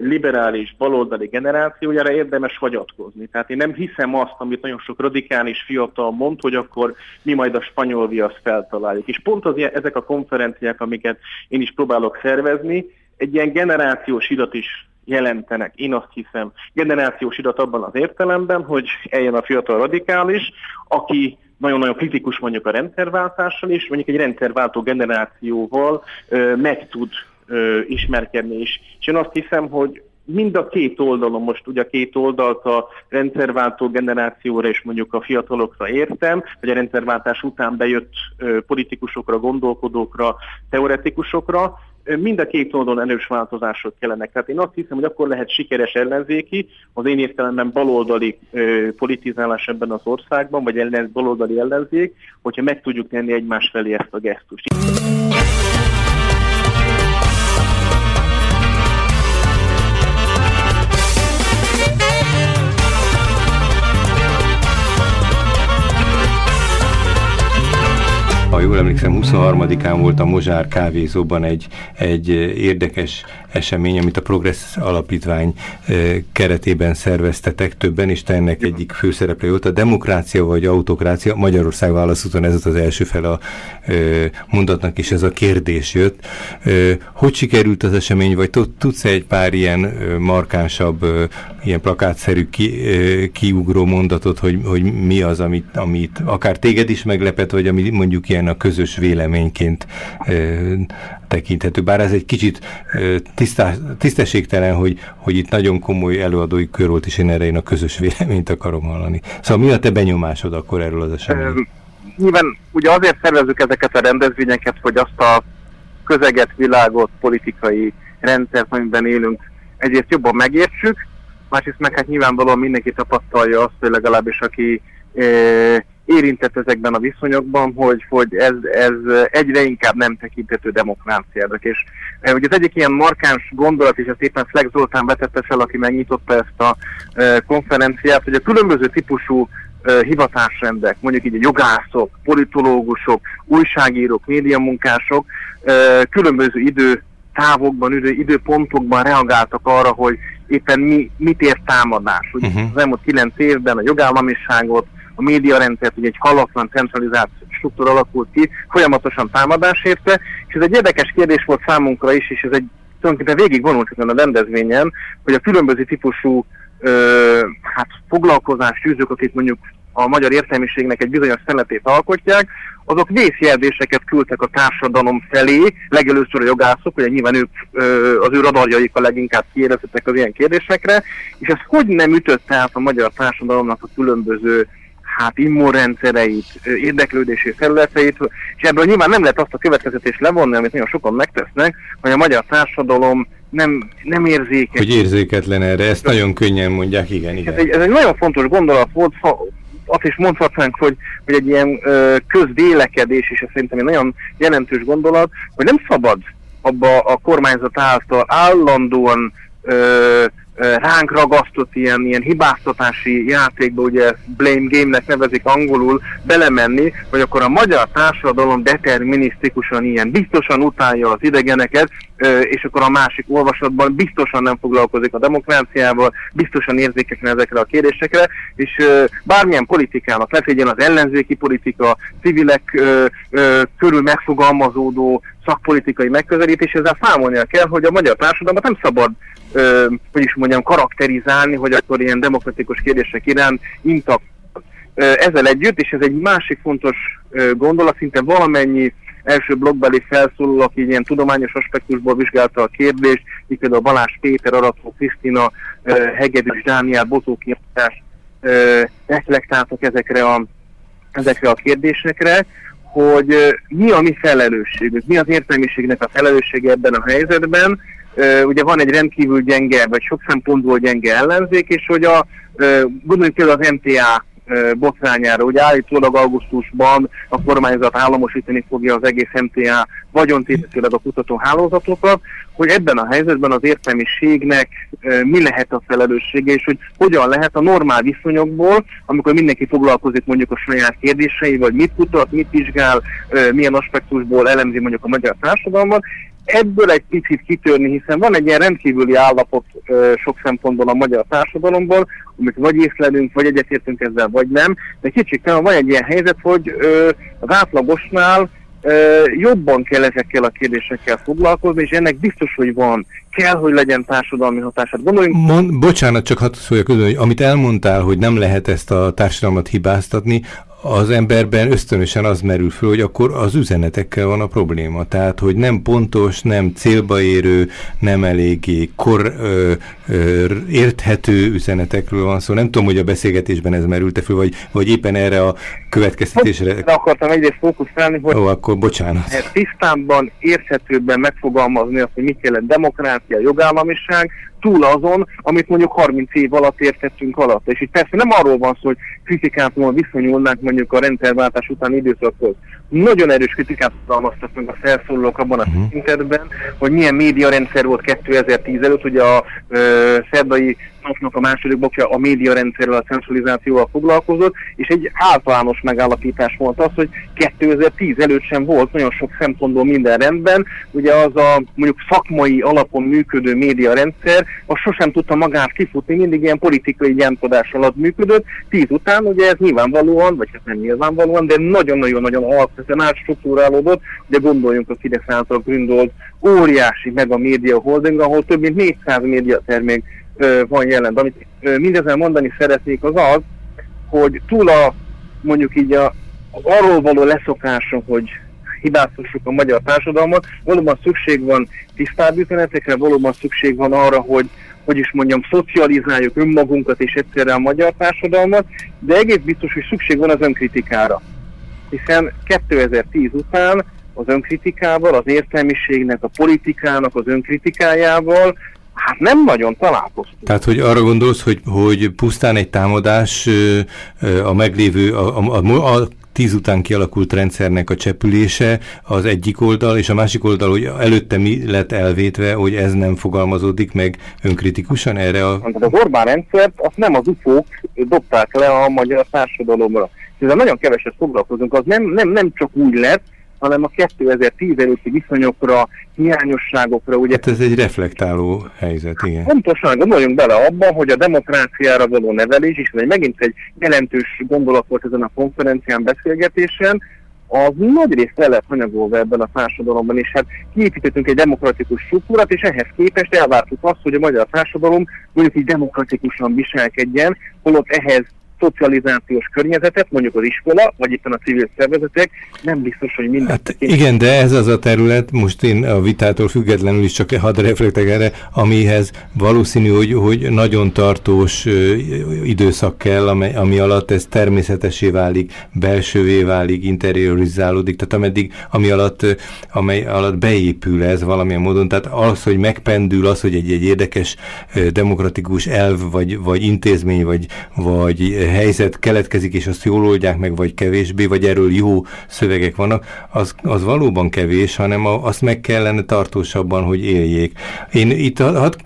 Speaker 3: liberális, baloldali generációjára érdemes hagyatkozni. Tehát én nem hiszem azt, amit nagyon sok radikális fiatal mond, hogy akkor mi majd a spanyol viaszt feltaláljuk. És pont az ezek a konferenciák, amiket én is próbálok szervezni, egy ilyen generációs irat is jelentenek. Én azt hiszem, generációs irat abban az értelemben, hogy eljön a fiatal radikális, aki nagyon-nagyon kritikus mondjuk a rendszerváltással, és mondjuk egy rendszerváltó generációval ö, meg tud ö, ismerkedni is. És én azt hiszem, hogy mind a két oldalon, most ugye a két oldalt a rendszerváltó generációra és mondjuk a fiatalokra értem, vagy a rendszerváltás után bejött ö, politikusokra, gondolkodókra, teoretikusokra, mind a két oldalon erős változások kellenek. Tehát én azt hiszem, hogy akkor lehet sikeres ellenzéki, az én értelemben baloldali ö, politizálás ebben az országban, vagy ellen, baloldali ellenzék, hogyha meg tudjuk tenni egymás felé ezt a gesztust.
Speaker 5: Jól emlékszem, 23-án volt a Mozsár kávézóban egy, egy érdekes esemény, amit a Progress Alapítvány keretében szerveztetek többen, és te ennek egyik főszereplő volt. A demokrácia vagy autokrácia, Magyarország válaszúton ez az első fel a mondatnak, és ez a kérdés jött. Hogy sikerült az esemény, vagy tudsz egy pár ilyen markánsabb, ilyen plakátszerű ki, kiugró mondatot, hogy, hogy mi az, amit, amit akár téged is meglepet, vagy ami mondjuk ilyen a közös véleményként tekinthető. Bár ez egy kicsit tisztá, tisztességtelen, hogy, hogy itt nagyon komoly előadói kör volt, és én erre én a közös véleményt akarom hallani. Szóval mi a te benyomásod akkor erről az eseményről?
Speaker 3: Nyilván ugye azért szervezzük ezeket a rendezvényeket, hogy azt a közeget, világot, politikai rendszert, amiben élünk, egyrészt jobban megértsük, másrészt meg hát nyilvánvalóan mindenki tapasztalja azt, hogy legalábbis aki érintett ezekben a viszonyokban, hogy, hogy ez, ez egyre inkább nem tekintető demokráciának. És eh, ugye az egyik ilyen markáns gondolat, és ezt éppen Flex Zoltán vetette fel, aki megnyitotta ezt a e, konferenciát, hogy a különböző típusú e, hivatásrendek, mondjuk így a jogászok, politológusok, újságírók, médiamunkások különböző idő távokban, idő, időpontokban reagáltak arra, hogy éppen mi, mit ér támadás. Ugye uh-huh. az elmúlt kilenc évben a jogállamiságot, a médiarendszert, hogy egy halatlan centralizált struktúra alakult ki, folyamatosan támadás érte, és ez egy érdekes kérdés volt számunkra is, és ez egy tulajdonképpen végig vonult ezen a rendezvényen, hogy a különböző típusú ö, hát foglalkozás tűzők, akik mondjuk a magyar értelmiségnek egy bizonyos szeletét alkotják, azok vészjelzéseket küldtek a társadalom felé, legelőször a jogászok, ugye nyilván ők, az ő radarjaik a leginkább kiérezhetek az ilyen kérdésekre, és ez hogy nem ütötte át a magyar társadalomnak a különböző hát immunrendszereit, érdeklődési területeit, és ebből nyilván nem lehet azt a következetést levonni, amit nagyon sokan megtesznek, hogy a magyar társadalom nem, nem érzékeny.
Speaker 5: Hogy érzéketlen erre, ezt nagyon könnyen mondják, igen, igen.
Speaker 3: Ez egy, ez egy nagyon fontos gondolat volt, azt is mondhatnánk, hogy, hogy egy ilyen ö, közvélekedés, és ez szerintem egy nagyon jelentős gondolat, hogy nem szabad abba a kormányzat által állandóan ö, ránk ragasztott ilyen, ilyen hibáztatási játékba, ugye blame game-nek nevezik angolul, belemenni, hogy akkor a magyar társadalom determinisztikusan ilyen biztosan utálja az idegeneket, és akkor a másik olvasatban biztosan nem foglalkozik a demokráciával, biztosan érzékekne ezekre a kérdésekre, és bármilyen politikának lefégyen az ellenzéki politika, civilek körül megfogalmazódó szakpolitikai megközelítés, ezzel számolnia kell, hogy a magyar társadalmat nem szabad hogy is mondjam, karakterizálni, hogy akkor ilyen demokratikus kérdések iránt intak. Ezzel együtt, és ez egy másik fontos gondolat, szinte valamennyi első blogbeli felszóló, aki ilyen tudományos aspektusból vizsgálta a kérdést, így például Balázs Péter, Arató Krisztina, Hegedűs Dániel, Bozóki András reflektáltak ezekre a, ezekre a kérdésekre, hogy mi a mi felelősségünk, mi az értelmiségnek a felelőssége ebben a helyzetben. Ugye van egy rendkívül gyenge, vagy sok szempontból gyenge ellenzék, és hogy a, gondoljunk például az MTA botrányára. Ugye állítólag augusztusban a kormányzat államosítani fogja az egész MTA vagyontétetileg a kutatóhálózatokat, hogy ebben a helyzetben az értelmiségnek mi lehet a felelőssége, és hogy hogyan lehet a normál viszonyokból, amikor mindenki foglalkozik mondjuk a saját kérdései, vagy mit kutat, mit vizsgál, milyen aspektusból elemzi mondjuk a magyar társadalmat, ebből egy picit kitörni, hiszen van egy ilyen rendkívüli állapot ö, sok szempontból a magyar társadalomból, amit vagy észlelünk, vagy egyetértünk ezzel, vagy nem, de kicsit van egy ilyen helyzet, hogy ö, az átlagosnál ö, jobban kell ezekkel a kérdésekkel foglalkozni, és ennek biztos, hogy van. Kell, hogy legyen társadalmi hatását. Gondoljunk...
Speaker 5: Mond, bocsánat, csak hadd szóljak közül, hogy amit elmondtál, hogy nem lehet ezt a társadalmat hibáztatni, az emberben ösztönösen az merül föl, hogy akkor az üzenetekkel van a probléma. Tehát, hogy nem pontos, nem célba érő, nem eléggé kor, ö, ö, érthető üzenetekről van szó. Nem tudom, hogy a beszélgetésben ez merült-e föl, vagy, vagy éppen erre a következtetésre...
Speaker 3: De akartam egyrészt fókuszálni, hogy
Speaker 5: Ó, akkor bocsánat.
Speaker 3: tisztábban, érthetőbben megfogalmazni azt, hogy mit jelent demokrácia, jogállamiság, túl azon, amit mondjuk 30 év alatt értettünk alatt. És itt persze nem arról van szó, hogy kritikától viszonyulnánk mondjuk a rendszerváltás utáni időszakhoz. Nagyon erős kritikát fogalmaztak meg a felszólalók abban a uh-huh. tekintetben, hogy milyen médiarendszer volt 2010 előtt, ugye a ö, szerdai napnak a második bokja a médiarendszerrel, a centralizációval foglalkozott, és egy általános megállapítás volt az, hogy 2010 előtt sem volt nagyon sok szempontból minden rendben, ugye az a mondjuk szakmai alapon működő médiarendszer, az sosem tudta magát kifutni, mindig ilyen politikai gyámkodás alatt működött, tíz után ugye ez nyilvánvalóan, vagy hát nem nyilvánvalóan, de nagyon-nagyon-nagyon alapvetően átstruktúrálódott, ugye gondoljunk a Fidesz által gründolt óriási meg a média holding, ahol több mint 400 médiatermék van jelen. De amit mindezen mondani szeretnék az az, hogy túl a mondjuk így a, arról való leszokáson, hogy hibáztassuk a magyar társadalmat, valóban szükség van tisztább üzenetekre, valóban szükség van arra, hogy hogy is mondjam, szocializáljuk önmagunkat és egyszerre a magyar társadalmat, de egész biztos, hogy szükség van az önkritikára. Hiszen 2010 után az önkritikával, az értelmiségnek, a politikának az önkritikájával Hát nem nagyon találkoztunk.
Speaker 5: Tehát, hogy arra gondolsz, hogy, hogy pusztán egy támadás a meglévő, a, a, a, a tíz után kialakult rendszernek a csepülése az egyik oldal, és a másik oldal, hogy előtte mi lett elvétve, hogy ez nem fogalmazódik meg önkritikusan erre a...
Speaker 3: Az Orbán rendszert azt nem az ufók dobták le a magyar társadalomra. Ezzel nagyon keveset foglalkozunk, az nem, nem, nem csak úgy lett, hanem a 2010 előtti viszonyokra, hiányosságokra. Ugye,
Speaker 5: hát ez egy reflektáló helyzet, igen.
Speaker 3: Pontosan, gondoljunk bele abban, hogy a demokráciára való nevelés, és ez egy, megint egy jelentős gondolat volt ezen a konferencián, beszélgetésen, az nagy részt le lett hanyagolva ebben a társadalomban, és hát kiépítettünk egy demokratikus struktúrát, és ehhez képest elvártuk azt, hogy a magyar társadalom mondjuk így demokratikusan viselkedjen, holott ehhez szocializációs környezetet, mondjuk az iskola, vagy itt a civil szervezetek, nem biztos, hogy minden. Hát
Speaker 5: igen, de ez az a terület, most én a vitától függetlenül is csak hadd reflektek erre, amihez valószínű, hogy, hogy nagyon tartós időszak kell, amely, ami alatt ez természetesé válik, belsővé válik, interiorizálódik, tehát ameddig, ami alatt, amely alatt beépül ez valamilyen módon, tehát az, hogy megpendül, az, hogy egy, egy érdekes demokratikus elv, vagy, vagy intézmény, vagy, vagy helyzet keletkezik, és azt jól oldják meg, vagy kevésbé, vagy erről jó szövegek vannak, az, az valóban kevés, hanem a, azt meg kellene tartósabban, hogy éljék. Én itt had,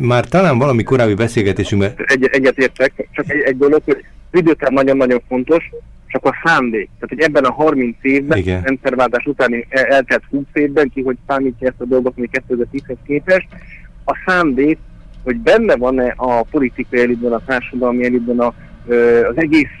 Speaker 5: már talán valami korábbi beszélgetésünkben...
Speaker 3: Egy, egyetértek, csak egy, egy dolog, hogy időterv nagyon-nagyon fontos, csak a szándék. Tehát, hogy ebben a 30 évben, Igen. rendszerváltás utáni el, eltelt 20 évben, ki hogy számítja ezt a dolgot még 2010-hez képest, a szándék, hogy benne van-e a politikai elitben, a társadalmi elitben, a, az egész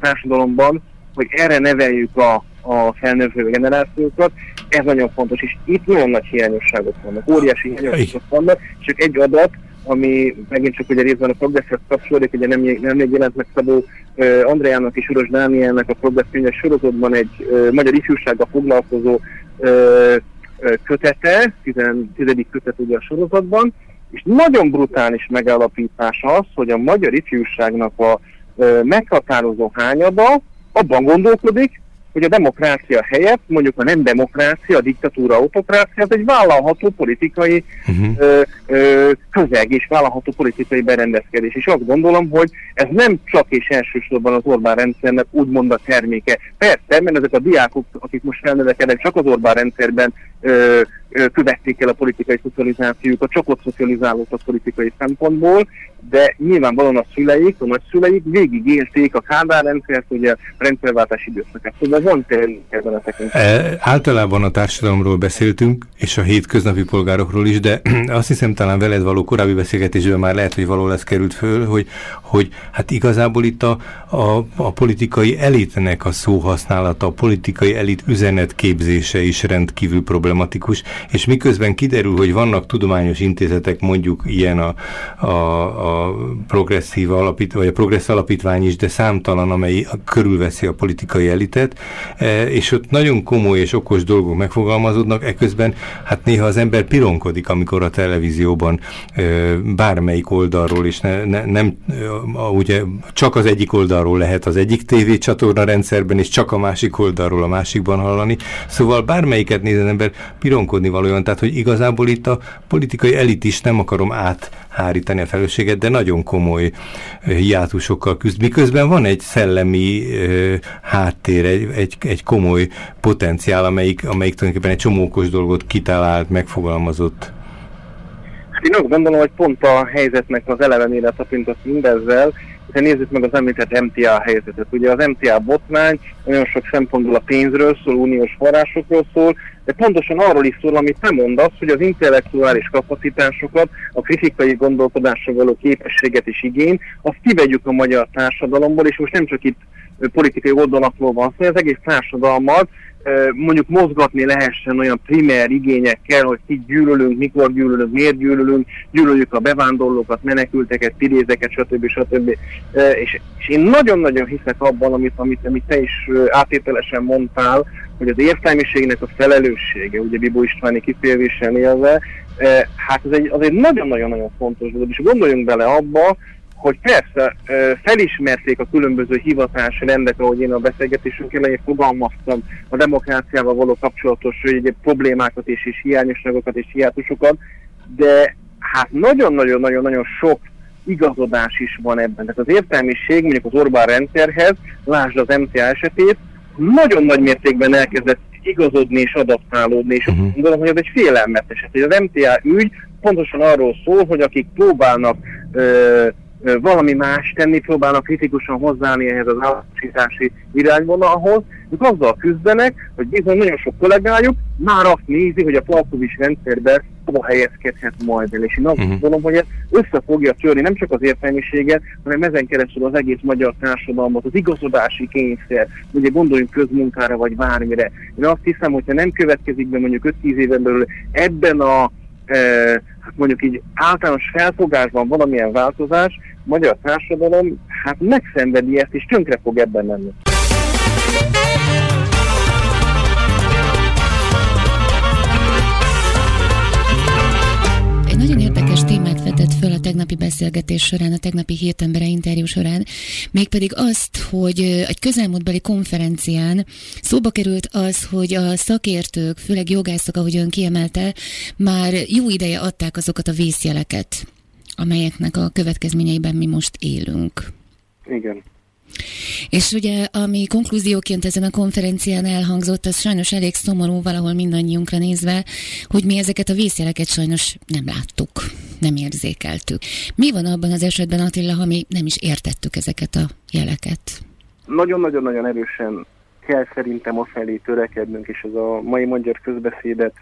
Speaker 3: társadalomban, hogy erre neveljük a, a felnövő generációkat, ez nagyon fontos, és itt nagyon nagy hiányosságok vannak, óriási hiányosságok vannak, csak egy adat, ami megint csak ugye részben a progresszhez kapcsolódik, ugye nem, nem még jelent meg Szabó uh, Andreának és Uros Dánielnek a progressz könyves sorozatban egy uh, magyar ifjúsággal foglalkozó uh, kötete, tizedik kötet ugye a sorozatban, és nagyon brutális megállapítás az, hogy a magyar ifjúságnak a meghatározó hányada abban gondolkodik, hogy a demokrácia helyett, mondjuk a nem demokrácia, a diktatúra, autokrácia, az egy vállalható politikai uh-huh. ö, ö, közeg és vállalható politikai berendezkedés. És azt gondolom, hogy ez nem csak és elsősorban az Orbán rendszernek úgymond a terméke. Persze, mert ezek a diákok, akik most felnövekednek, csak az Orbán rendszerben ö, ö, követték el a politikai szocializációjukat, csak ott szocializálódtak politikai szempontból, de nyilvánvalóan a szüleik, a nagyszüleik végigélték a Kádár rendszert, ugye a rendszerváltás időszakát. Szóval van ebben a tekintetben.
Speaker 5: E, általában a társadalomról beszéltünk, és a hétköznapi polgárokról is, de azt hiszem talán veled való korábbi beszélgetésben már lehet, hogy való lesz került föl, hogy, hogy hát igazából itt a, a, a politikai elitnek a szóhasználata, a politikai elit üzenetképzése is rendkívül problematikus, és miközben kiderül, hogy vannak tudományos intézetek, mondjuk ilyen a, a, a progresszív alapít, vagy a progressz alapítvány is, de számtalan, amely körülveszi a politikai elitet, és ott nagyon komoly és okos dolgok megfogalmazódnak, eközben hát néha az ember pironkodik, amikor a televízióban e, bármelyik oldalról, és ne, ne, nem ugye csak az egyik oldalról lehet az egyik tévécsatorna rendszerben, és csak a másik oldalról a másikban hallani. Szóval bármelyiket néz az ember pironkodni valójában, tehát hogy igazából itt a politikai elit is nem akarom áthárítani a felelősséget, de nagyon komoly hiátusokkal küzd. Miközben van egy szellemi háttér, egy, egy, egy komoly potenciál, amelyik, amelyik tulajdonképpen egy csomókos dolgot kitalált, megfogalmazott.
Speaker 3: Hát én azt gondolom, hogy pont a helyzetnek az elevenére tapintott mindezzel, hiszen nézzük meg az említett MTA helyzetet. Ugye az MTA botmány nagyon sok szempontból a pénzről szól, uniós forrásokról szól, de pontosan arról is szól, amit te mondasz, hogy az intellektuális kapacitásokat, a kritikai gondolkodásra való képességet és igény, azt kivegyük a magyar társadalomból, és most nem csak itt politikai oldalakról van szó, az egész társadalmat mondjuk mozgatni lehessen olyan primer igényekkel, hogy ki gyűlölünk, mikor gyűlölünk, miért gyűlölünk, gyűlöljük a bevándorlókat, menekülteket, pirézeket, stb. stb. És, és én nagyon-nagyon hiszek abban, amit, amit, amit te is átételesen mondtál, hogy az értelmiségnek a felelőssége, ugye Bibó Istváni kifejezésen élve, hát ez egy, az egy nagyon-nagyon-nagyon fontos dolog, és gondoljunk bele abba, hogy persze felismerték a különböző hivatási rendek, ahogy én a beszélgetésünk elején fogalmaztam a demokráciával való kapcsolatos hogy problémákat és, és hiányosságokat és hiátusokat, de hát nagyon-nagyon-nagyon-nagyon sok igazodás is van ebben. Tehát az értelmiség mondjuk az Orbán rendszerhez, lásd az MTA esetét, nagyon nagy mértékben elkezdett igazodni és adaptálódni, és uh-huh. gondolom, hogy ez egy félelmetes eset. Az MTA ügy pontosan arról szól, hogy akik próbálnak ö, valami más tenni, próbálnak kritikusan hozzáállni ehhez az államosítási irányvonalhoz, ők azzal küzdenek, hogy bizony nagyon sok kollégájuk már azt nézi, hogy a Palkovics rendszerben hova helyezkedhet majd el. És én azt uh-huh. gondolom, hogy ez össze fogja törni nem csak az értelmiséget, hanem ezen keresztül az egész magyar társadalmat, az igazodási kényszer, ugye gondoljunk közmunkára vagy bármire. Én azt hiszem, hogyha nem következik be mondjuk 5-10 éven belül ebben a e, hát mondjuk így általános felfogásban valamilyen változás, magyar társadalom hát megszenvedi ezt, és tönkre fog ebben lenni.
Speaker 6: Egy nagyon érdekes témát vetett föl a tegnapi beszélgetés során, a tegnapi hétembere interjú során, mégpedig azt, hogy egy közelmúltbeli konferencián szóba került az, hogy a szakértők, főleg jogászok, ahogy ön kiemelte, már jó ideje adták azokat a vészjeleket, amelyeknek a következményeiben mi most élünk.
Speaker 3: Igen.
Speaker 6: És ugye, ami konklúzióként ezen a konferencián elhangzott, az sajnos elég szomorú valahol mindannyiunkra nézve, hogy mi ezeket a vészjeleket sajnos nem láttuk, nem érzékeltük. Mi van abban az esetben, Attila, ha mi nem is értettük ezeket a jeleket?
Speaker 3: Nagyon-nagyon-nagyon erősen kell szerintem a felé törekednünk, és ez a mai magyar közbeszédet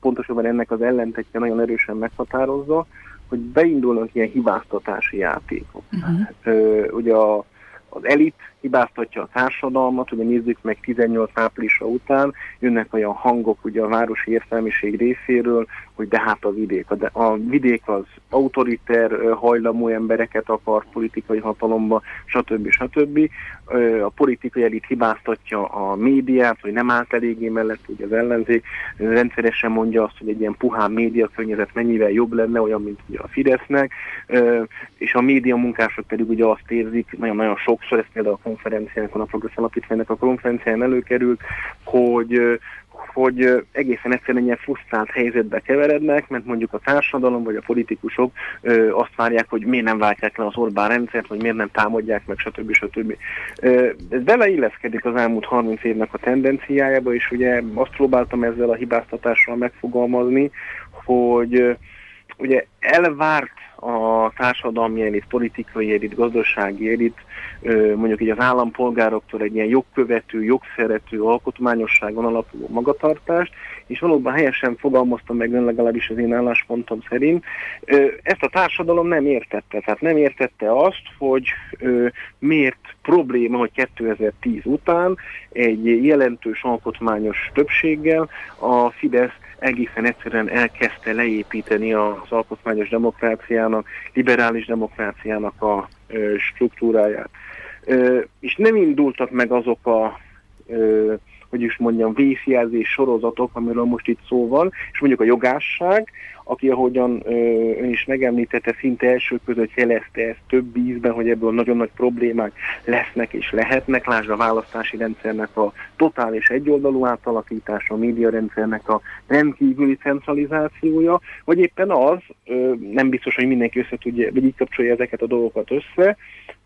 Speaker 3: pontosabban ennek az ellentetje nagyon erősen meghatározza, hogy beindulnak ilyen hibáztatási játékok. Uh-huh. ugye a, az elit hibáztatja a társadalmat, ugye nézzük meg 18 áprilisa után, jönnek olyan hangok ugye a városi értelmiség részéről, hogy de hát a vidék. A, de, a vidék az autoriter hajlamú embereket akar politikai hatalomba, stb. stb. A politikai elit hibáztatja a médiát, hogy nem állt eléggé mellett ugye az ellenzék, rendszeresen mondja azt, hogy egy ilyen puhán média környezet mennyivel jobb lenne, olyan, mint ugye a Fidesznek, és a média munkások pedig ugye azt érzik, nagyon-nagyon sokszor, ezt például a konferenciánkon, a Progressz Alapítványnak a konferencián előkerült, hogy hogy egészen egyszerűen ilyen frusztrált helyzetbe keverednek, mert mondjuk a társadalom vagy a politikusok ö, azt várják, hogy miért nem váltják le az Orbán rendszert, vagy miért nem támadják meg, stb. stb. Ö, ez beleilleszkedik az elmúlt 30 évnek a tendenciájába, és ugye azt próbáltam ezzel a hibáztatással megfogalmazni, hogy ö, ugye elvárt a társadalmi elit, politikai elit, gazdasági elit, mondjuk így az állampolgároktól egy ilyen jogkövető, jogszerető, alkotmányosságon alapuló magatartást, és valóban helyesen fogalmaztam meg ön legalábbis az én álláspontom szerint. Ezt a társadalom nem értette, tehát nem értette azt, hogy miért probléma, hogy 2010 után egy jelentős alkotmányos többséggel a Fidesz egészen egyszerűen elkezdte leépíteni az alkotmányos demokráciának, liberális demokráciának a struktúráját. És nem indultak meg azok a hogy is mondjam, vészjelzés sorozatok, amiről most itt szó van, és mondjuk a jogásság, aki ahogyan ön is megemlítette, szinte első között jelezte ezt több ízben, hogy ebből nagyon nagy problémák lesznek és lehetnek. Lásd a választási rendszernek a totális egyoldalú átalakítása, a médiarendszernek a rendkívüli centralizációja, vagy éppen az, nem biztos, hogy mindenki össze tudja, vagy így kapcsolja ezeket a dolgokat össze,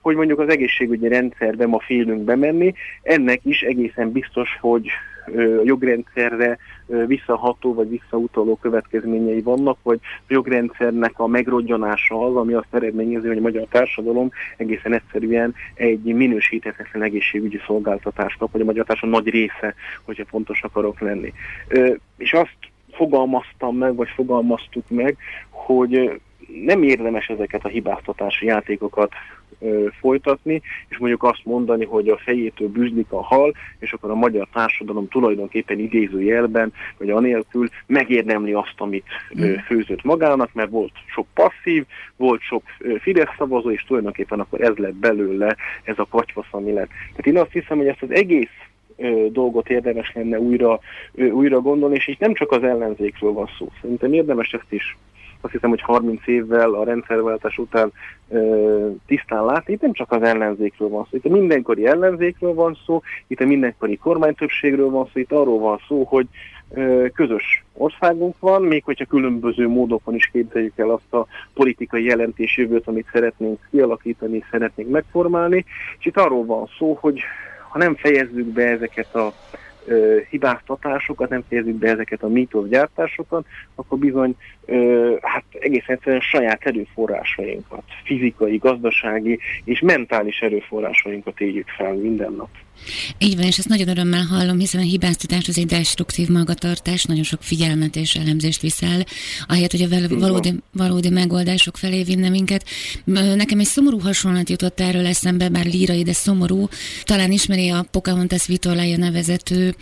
Speaker 3: hogy mondjuk az egészségügyi rendszerbe ma félünk bemenni, ennek is egészen biztos, hogy a jogrendszerre visszaható vagy visszautaló következményei vannak, vagy a jogrendszernek a megrodjanása az, ami azt eredményezi, hogy a magyar társadalom egészen egyszerűen egy minősíthetetlen egészségügyi szolgáltatást kap, vagy a magyar társadalom nagy része, hogyha fontos akarok lenni. És azt fogalmaztam meg, vagy fogalmaztuk meg, hogy nem érdemes ezeket a hibáztatási játékokat ö, folytatni, és mondjuk azt mondani, hogy a fejétől bűzlik a hal, és akkor a magyar társadalom tulajdonképpen idézőjelben, vagy anélkül megérdemli azt, amit ö, mm. főzött magának, mert volt sok passzív, volt sok ö, Fidesz szavazó, és tulajdonképpen akkor ez lett belőle, ez a katyvasz, ami lett. Tehát én azt hiszem, hogy ezt az egész dolgot érdemes lenne újra, újra gondolni, és így nem csak az ellenzékről van szó. Szerintem érdemes ezt is azt hiszem, hogy 30 évvel a rendszerváltás után ö, tisztán látni. Itt nem csak az ellenzékről van szó, itt a mindenkori ellenzékről van szó, itt a mindenkori kormánytöbbségről van szó, itt arról van szó, hogy ö, közös országunk van, még hogyha különböző módokon is képzeljük el azt a politikai jelentésjövőt, amit szeretnénk kialakítani, szeretnénk megformálni, és itt arról van szó, hogy ha nem fejezzük be ezeket a hibáztatásokat, nem fejezzük be ezeket a mítoszgyártásokat, akkor bizony ö, hát egész egyszerűen saját erőforrásainkat, fizikai, gazdasági és mentális erőforrásainkat éljük fel minden nap.
Speaker 6: Így van, és ezt nagyon örömmel hallom, hiszen a hibáztatás az egy destruktív magatartás, nagyon sok figyelmet és elemzést viszel, ahelyett, hogy a valódi, valódi megoldások felé vinne minket. Nekem egy szomorú hasonlat jutott erről eszembe, bár lírai, de szomorú. Talán ismeri a Pocahontas Vitorlája nevezető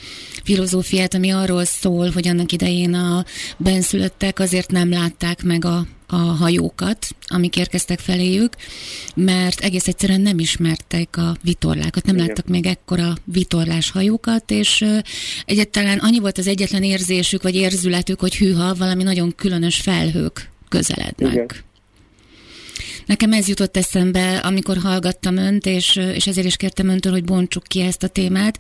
Speaker 6: filozófiát, ami arról szól, hogy annak idején a benszülöttek azért nem látták meg a a hajókat, amik érkeztek feléjük, mert egész egyszerűen nem ismertek a vitorlákat, nem Igen. láttak még ekkora vitorlás hajókat, és egyáltalán annyi volt az egyetlen érzésük, vagy érzületük, hogy hűha, valami nagyon különös felhők közelednek. Igen. Nekem ez jutott eszembe, amikor hallgattam önt, és, és ezért is kértem öntől, hogy bontsuk ki ezt a témát.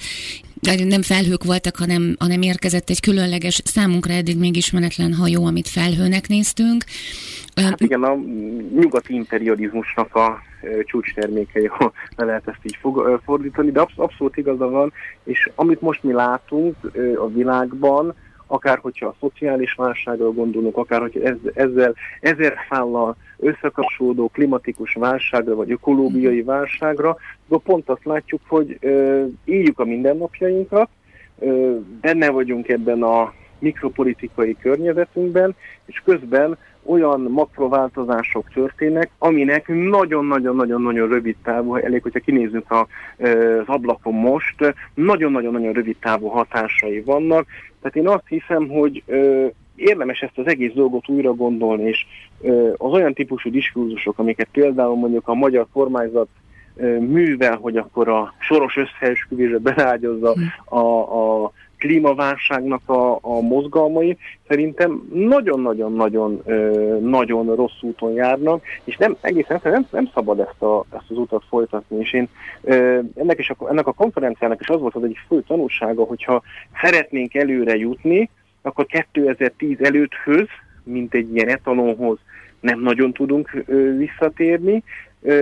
Speaker 6: Nem felhők voltak, hanem, hanem érkezett egy különleges, számunkra eddig még ismeretlen hajó, amit felhőnek néztünk,
Speaker 3: Hát igen, a nyugati imperializmusnak a csúcstermékei, ha le lehet ezt így fordítani, de abszolút igaza van, és amit most mi látunk a világban, akár hogyha a szociális válságra gondolunk, akár hogyha ez, ezzel ezer szállal összekapcsolódó klimatikus válságra, vagy ökológiai válságra, de pont azt látjuk, hogy ö, éljük a mindennapjainkat, ö, benne vagyunk ebben a mikropolitikai környezetünkben, és közben olyan makrováltozások történnek, aminek nagyon-nagyon-nagyon-nagyon rövid távú, elég, hogyha kinézzük a, az ablakon most, nagyon-nagyon-nagyon rövid távú hatásai vannak. Tehát én azt hiszem, hogy érdemes ezt az egész dolgot újra gondolni, és az olyan típusú diskurzusok, amiket például mondjuk a magyar kormányzat művel, hogy akkor a soros összeesküvésre belágyozza a, a klímaválságnak a, a mozgalmai szerintem nagyon-nagyon-nagyon nagyon rossz úton járnak, és nem egészen nem, nem szabad ezt, a, ezt az utat folytatni, és én ö, ennek, is a, ennek a konferenciának is az volt az egyik fő tanulsága, hogyha szeretnénk előre jutni, akkor 2010 előtthöz, mint egy ilyen etalonhoz nem nagyon tudunk ö, visszatérni,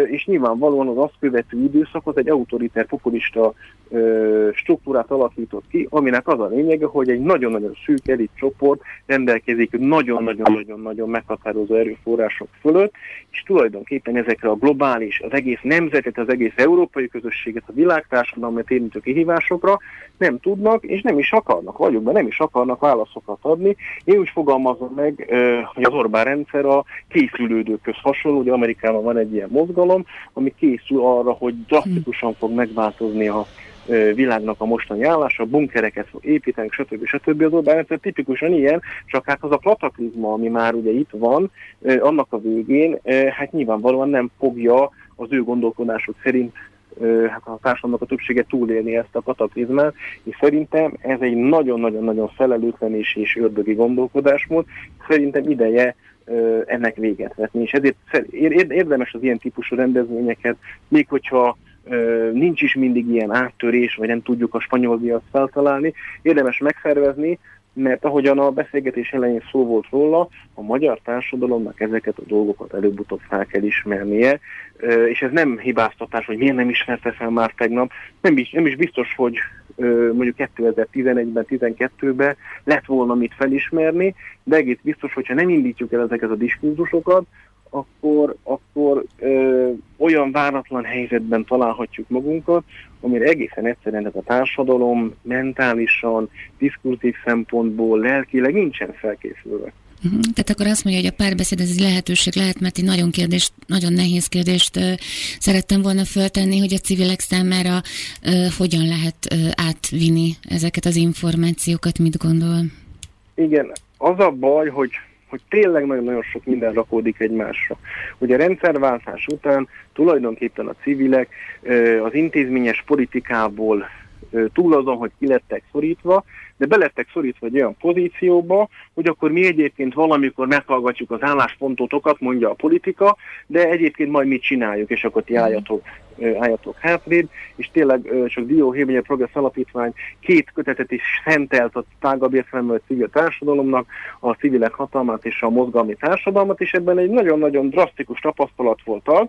Speaker 3: és nyilvánvalóan az azt követő időszakot egy autoriter populista struktúrát alakított ki, aminek az a lényege, hogy egy nagyon-nagyon szűk elit csoport rendelkezik nagyon-nagyon-nagyon-nagyon meghatározó erőforrások fölött, és tulajdonképpen ezekre a globális, az egész nemzetet, az egész európai közösséget, a világtársadalmat érintő kihívásokra nem tudnak, és nem is akarnak, vagyok be, nem is akarnak válaszokat adni. Én úgy fogalmazom meg, hogy az Orbán rendszer a készülődőköz hasonló, hogy Amerikában van egy ilyen mozgalom, ami készül arra, hogy drasztikusan fog megváltozni a világnak a mostani állása, bunkereket fog építeni, stb. stb. Az Orbán rendszer tipikusan ilyen, csak hát az a kataklizma, ami már ugye itt van, annak a végén, hát nyilvánvalóan nem fogja az ő gondolkodások szerint hát a társadalomnak a többsége túlélni ezt a kataklizmát, és szerintem ez egy nagyon-nagyon-nagyon felelőtlen és, és ördögi gondolkodásmód. Szerintem ideje ennek véget vetni, és ezért érdemes az ilyen típusú rendezvényeket, még hogyha nincs is mindig ilyen áttörés, vagy nem tudjuk a spanyol viaszt feltalálni, érdemes megszervezni, mert ahogyan a beszélgetés elején szó volt róla, a magyar társadalomnak ezeket a dolgokat előbb-utóbb fel kell ismernie, és ez nem hibáztatás, hogy miért nem ismerte fel már tegnap, nem is, nem is biztos, hogy mondjuk 2011-ben, 12-ben lett volna mit felismerni, de egész biztos, hogyha nem indítjuk el ezeket a diskurzusokat, akkor, akkor ö, olyan váratlan helyzetben találhatjuk magunkat, amire egészen egyszerűen ez a társadalom mentálisan, diskurzív szempontból, lelkileg nincsen felkészülve.
Speaker 6: Uh-huh. Tehát akkor azt mondja, hogy a párbeszéd ez egy lehetőség lehet, mert egy nagyon kérdést, nagyon nehéz kérdést szerettem volna föltenni, hogy a civilek számára hogyan lehet átvinni ezeket az információkat, mit gondol?
Speaker 3: Igen, az a baj, hogy hogy tényleg nagyon-nagyon sok minden rakódik egymásra. Ugye a rendszerváltás után tulajdonképpen a civilek az intézményes politikából túl azon, hogy ki lettek szorítva, de belettek szorítva egy olyan pozícióba, hogy akkor mi egyébként valamikor meghallgatjuk az álláspontotokat, mondja a politika, de egyébként majd mit csináljuk, és akkor ti álljatok, álljatok hátrébb, és tényleg csak Dió a Progress Alapítvány két kötetet is szentelt a tágabb értelemben a civil társadalomnak, a civilek hatalmát és a mozgalmi társadalmat, és ebben egy nagyon-nagyon drasztikus tapasztalat volt az,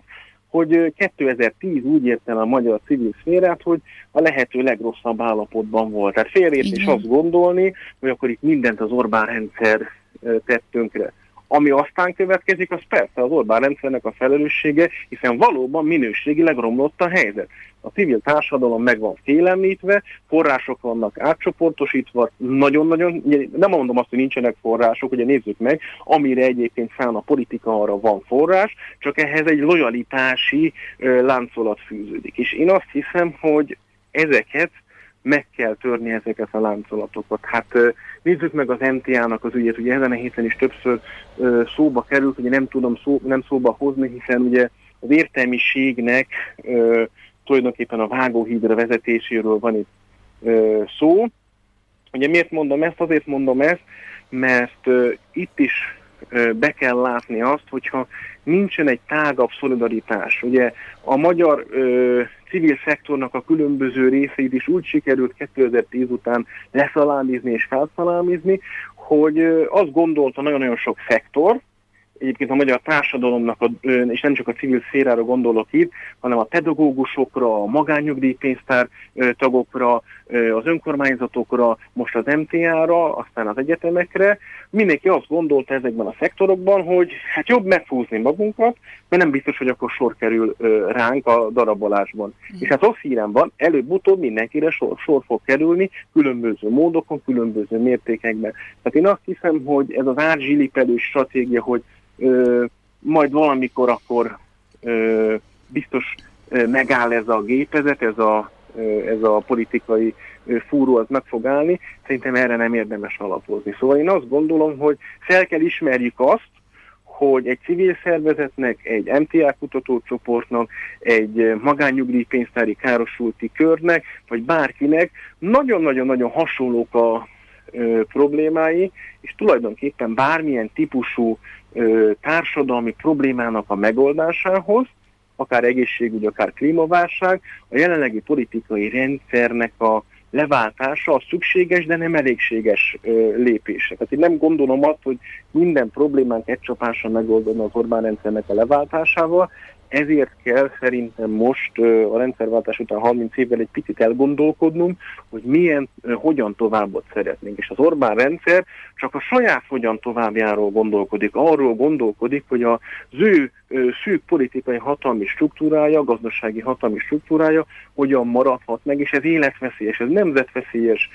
Speaker 3: hogy 2010 úgy ért el a magyar civil szférát, hogy a lehető legrosszabb állapotban volt. Tehát félreértés azt gondolni, hogy akkor itt mindent az Orbán rendszer tett tönkre. Ami aztán következik, az persze az Orbán rendszernek a felelőssége, hiszen valóban minőségileg romlott a helyzet. A civil társadalom meg van félemlítve, források vannak átcsoportosítva, nagyon-nagyon, nem mondom azt, hogy nincsenek források, ugye nézzük meg, amire egyébként szán a politika, arra van forrás, csak ehhez egy lojalitási ö, láncolat fűződik. És én azt hiszem, hogy ezeket meg kell törni ezeket a láncolatokat. Hát nézzük meg az NTA-nak az ügyet, ugye ezen a héten is többször szóba került, ugye nem tudom szó, nem szóba hozni, hiszen ugye az értelmiségnek tulajdonképpen a vágóhídra vezetéséről van itt szó. Ugye miért mondom ezt? Azért mondom ezt, mert itt is be kell látni azt, hogyha nincsen egy tágabb szolidaritás. Ugye a magyar ö, civil szektornak a különböző részeit is úgy sikerült 2010 után leszalámizni és felszalámizni, hogy ö, azt gondolta nagyon-nagyon sok szektor, egyébként a magyar társadalomnak, a, és nem csak a civil szférára gondolok itt, hanem a pedagógusokra, a magányugdíjpénztár tagokra, az önkormányzatokra, most az MTA-ra, aztán az egyetemekre. Mindenki azt gondolta ezekben a szektorokban, hogy hát jobb megfúzni magunkat, mert nem biztos, hogy akkor sor kerül ránk a darabolásban. Mm. És hát az hírem van, előbb-utóbb mindenkire sor, sor fog kerülni, különböző módokon, különböző mértékekben. Tehát én azt hiszem, hogy ez az árzsilipelő stratégia, hogy ö, majd valamikor akkor ö, biztos ö, megáll ez a gépezet, ez a, ö, ez a politikai ö, fúró, az meg fog állni, szerintem erre nem érdemes alapozni. Szóval én azt gondolom, hogy fel kell ismerjük azt, hogy egy civil szervezetnek, egy MTA kutatócsoportnak, egy magánnyugdíjpénztári károsulti körnek, vagy bárkinek nagyon-nagyon-nagyon hasonlók a ö, problémái, és tulajdonképpen bármilyen típusú társadalmi problémának a megoldásához, akár egészségügy, akár klímaválság, a jelenlegi politikai rendszernek a leváltása a szükséges, de nem elégséges lépése. Tehát én nem gondolom azt, hogy minden problémánk egy csapásra megoldani az Orbán a leváltásával, ezért kell szerintem most a rendszerváltás után 30 évvel egy picit elgondolkodnunk, hogy milyen, hogyan továbbot szeretnénk. És az Orbán rendszer csak a saját hogyan továbbjáról gondolkodik, arról gondolkodik, hogy az ő szűk politikai hatalmi struktúrája, gazdasági hatalmi struktúrája hogyan maradhat meg, és ez életveszélyes, ez nemzetveszélyes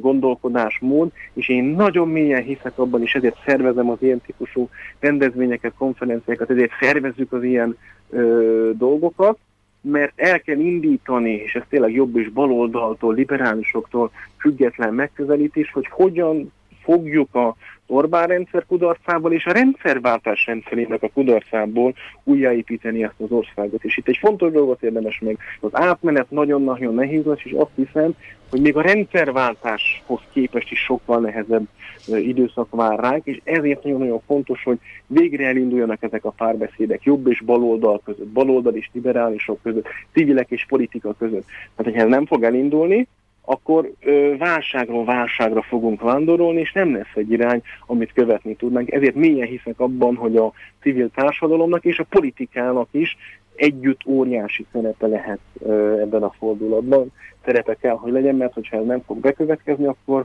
Speaker 3: gondolkodásmód, és én nagyon mélyen hiszek abban, és ezért szervezem az ilyen típusú rendezvényeket, konferenciákat, ezért szervezzük az ilyen ö, dolgokat, mert el kell indítani, és ez tényleg jobb és baloldaltól, liberálisoktól független megközelítés, hogy hogyan fogjuk a Orbán rendszer kudarcából és a rendszerváltás rendszerének a kudarcából újjáépíteni ezt az országot. És itt egy fontos dolgot érdemes meg. Az átmenet nagyon-nagyon nehéz lesz, és azt hiszem, hogy még a rendszerváltáshoz képest is sokkal nehezebb időszak vár ránk, és ezért nagyon-nagyon fontos, hogy végre elinduljanak ezek a párbeszédek jobb és baloldal között, baloldal és liberálisok között, civilek és politika között. Tehát, hogyha ez nem fog elindulni, akkor ö, válságról válságra fogunk vándorolni, és nem lesz egy irány, amit követni tudnánk. Ezért mélyen hiszek abban, hogy a civil társadalomnak és a politikának is együtt óriási szerepe lehet ö, ebben a fordulatban. Szerepe kell, hogy legyen, mert hogyha ez nem fog bekövetkezni, akkor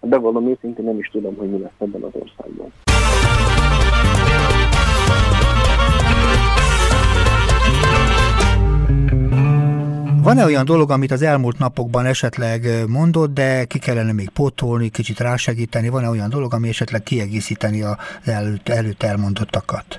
Speaker 3: bevallom őszintén nem is tudom, hogy mi lesz ebben az országban.
Speaker 7: Van-e olyan dolog, amit az elmúlt napokban esetleg mondott, de ki kellene még pótolni, kicsit rásegíteni? Van-e olyan dolog, ami esetleg kiegészíteni az előtt, előtt elmondottakat?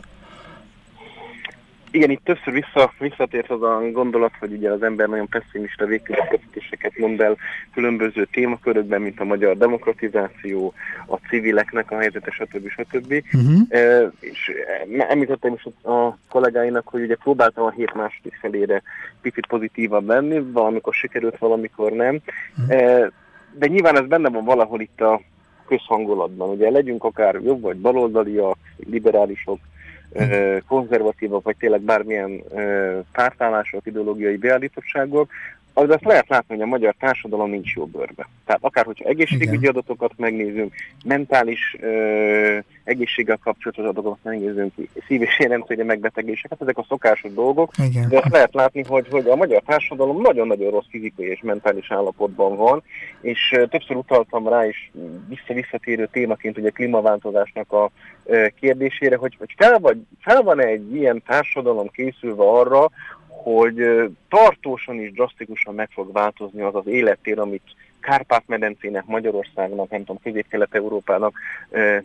Speaker 3: Igen, itt többször vissza, visszatért az a gondolat, hogy ugye az ember nagyon pessimista végkövetkeztetéseket mond el különböző témakörökben, mint a magyar demokratizáció, a civileknek a helyzete, stb. stb. Uh-huh. E, és említettem is a kollégáinak, hogy ugye próbáltam a hét második felére picit pozitívabb lenni, valamikor sikerült, valamikor nem. Uh-huh. E, de nyilván ez benne van valahol itt a közhangulatban. Ugye legyünk akár jobb vagy baloldaliak, liberálisok, konzervatívak, vagy tényleg bármilyen pártállások, ideológiai beállítottságok, az azt lehet látni, hogy a magyar társadalom nincs jó bőrbe. Tehát akár, hogyha egészségügyi Igen. adatokat megnézünk, mentális ö, egészséggel kapcsolatos adatokat megnézünk, szív- és érrendszeri megbetegéseket, ezek a szokásos dolgok, Igen. de azt lehet látni, hogy, hogy a magyar társadalom nagyon-nagyon rossz fizikai és mentális állapotban van, és ö, többször utaltam rá is vissza-visszatérő témaként ugye a klímaváltozásnak a ö, kérdésére, hogy, hogy fel, vagy, fel van -e egy ilyen társadalom készülve arra, hogy tartósan és drasztikusan meg fog változni az az élettér, amit Kárpát-medencének, Magyarországnak, nem tudom, Közép-Kelet-Európának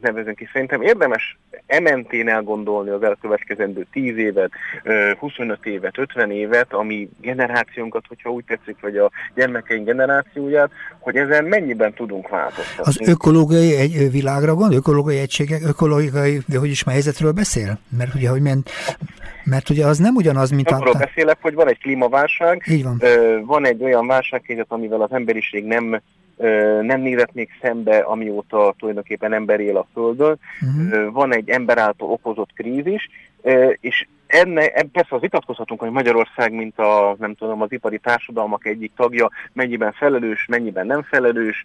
Speaker 3: nevezünk ki. Szerintem érdemes ementén elgondolni az elkövetkezendő 10 évet, 25 évet, 50 évet, ami generációnkat, hogyha úgy tetszik, vagy a gyermekeink generációját, hogy ezen mennyiben tudunk változtatni.
Speaker 7: Az ökológiai egy világra van, ökológiai egységek, ökológiai, de hogy is helyzetről beszél? Mert ugye, hogy ment, mert ugye az nem ugyanaz, mint
Speaker 3: Arról a... beszélek, hogy van egy klímaválság,
Speaker 7: Így van.
Speaker 3: van egy olyan válsághelyzet, amivel az emberiség nem nem nézett még szembe, amióta tulajdonképpen ember él a Földön. Uh-huh. Van egy ember által okozott krízis, és enne, persze az vitatkozhatunk, hogy Magyarország, mint a, nem tudom, az ipari társadalmak egyik tagja, mennyiben felelős, mennyiben nem felelős,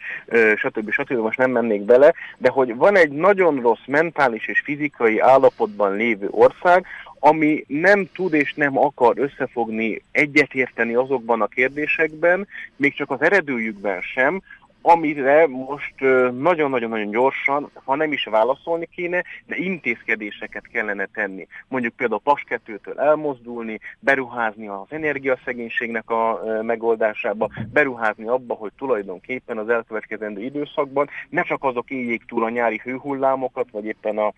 Speaker 3: stb. stb. Most nem mennék bele, de hogy van egy nagyon rossz mentális és fizikai állapotban lévő ország, ami nem tud és nem akar összefogni, egyetérteni azokban a kérdésekben, még csak az eredőjükben sem, amire most nagyon-nagyon-nagyon gyorsan, ha nem is válaszolni kéne, de intézkedéseket kellene tenni. Mondjuk például PAS 2-től elmozdulni, beruházni az energiaszegénységnek a megoldásába, beruházni abba, hogy tulajdonképpen az elkövetkezendő időszakban ne csak azok éljék túl a nyári hőhullámokat, vagy éppen a,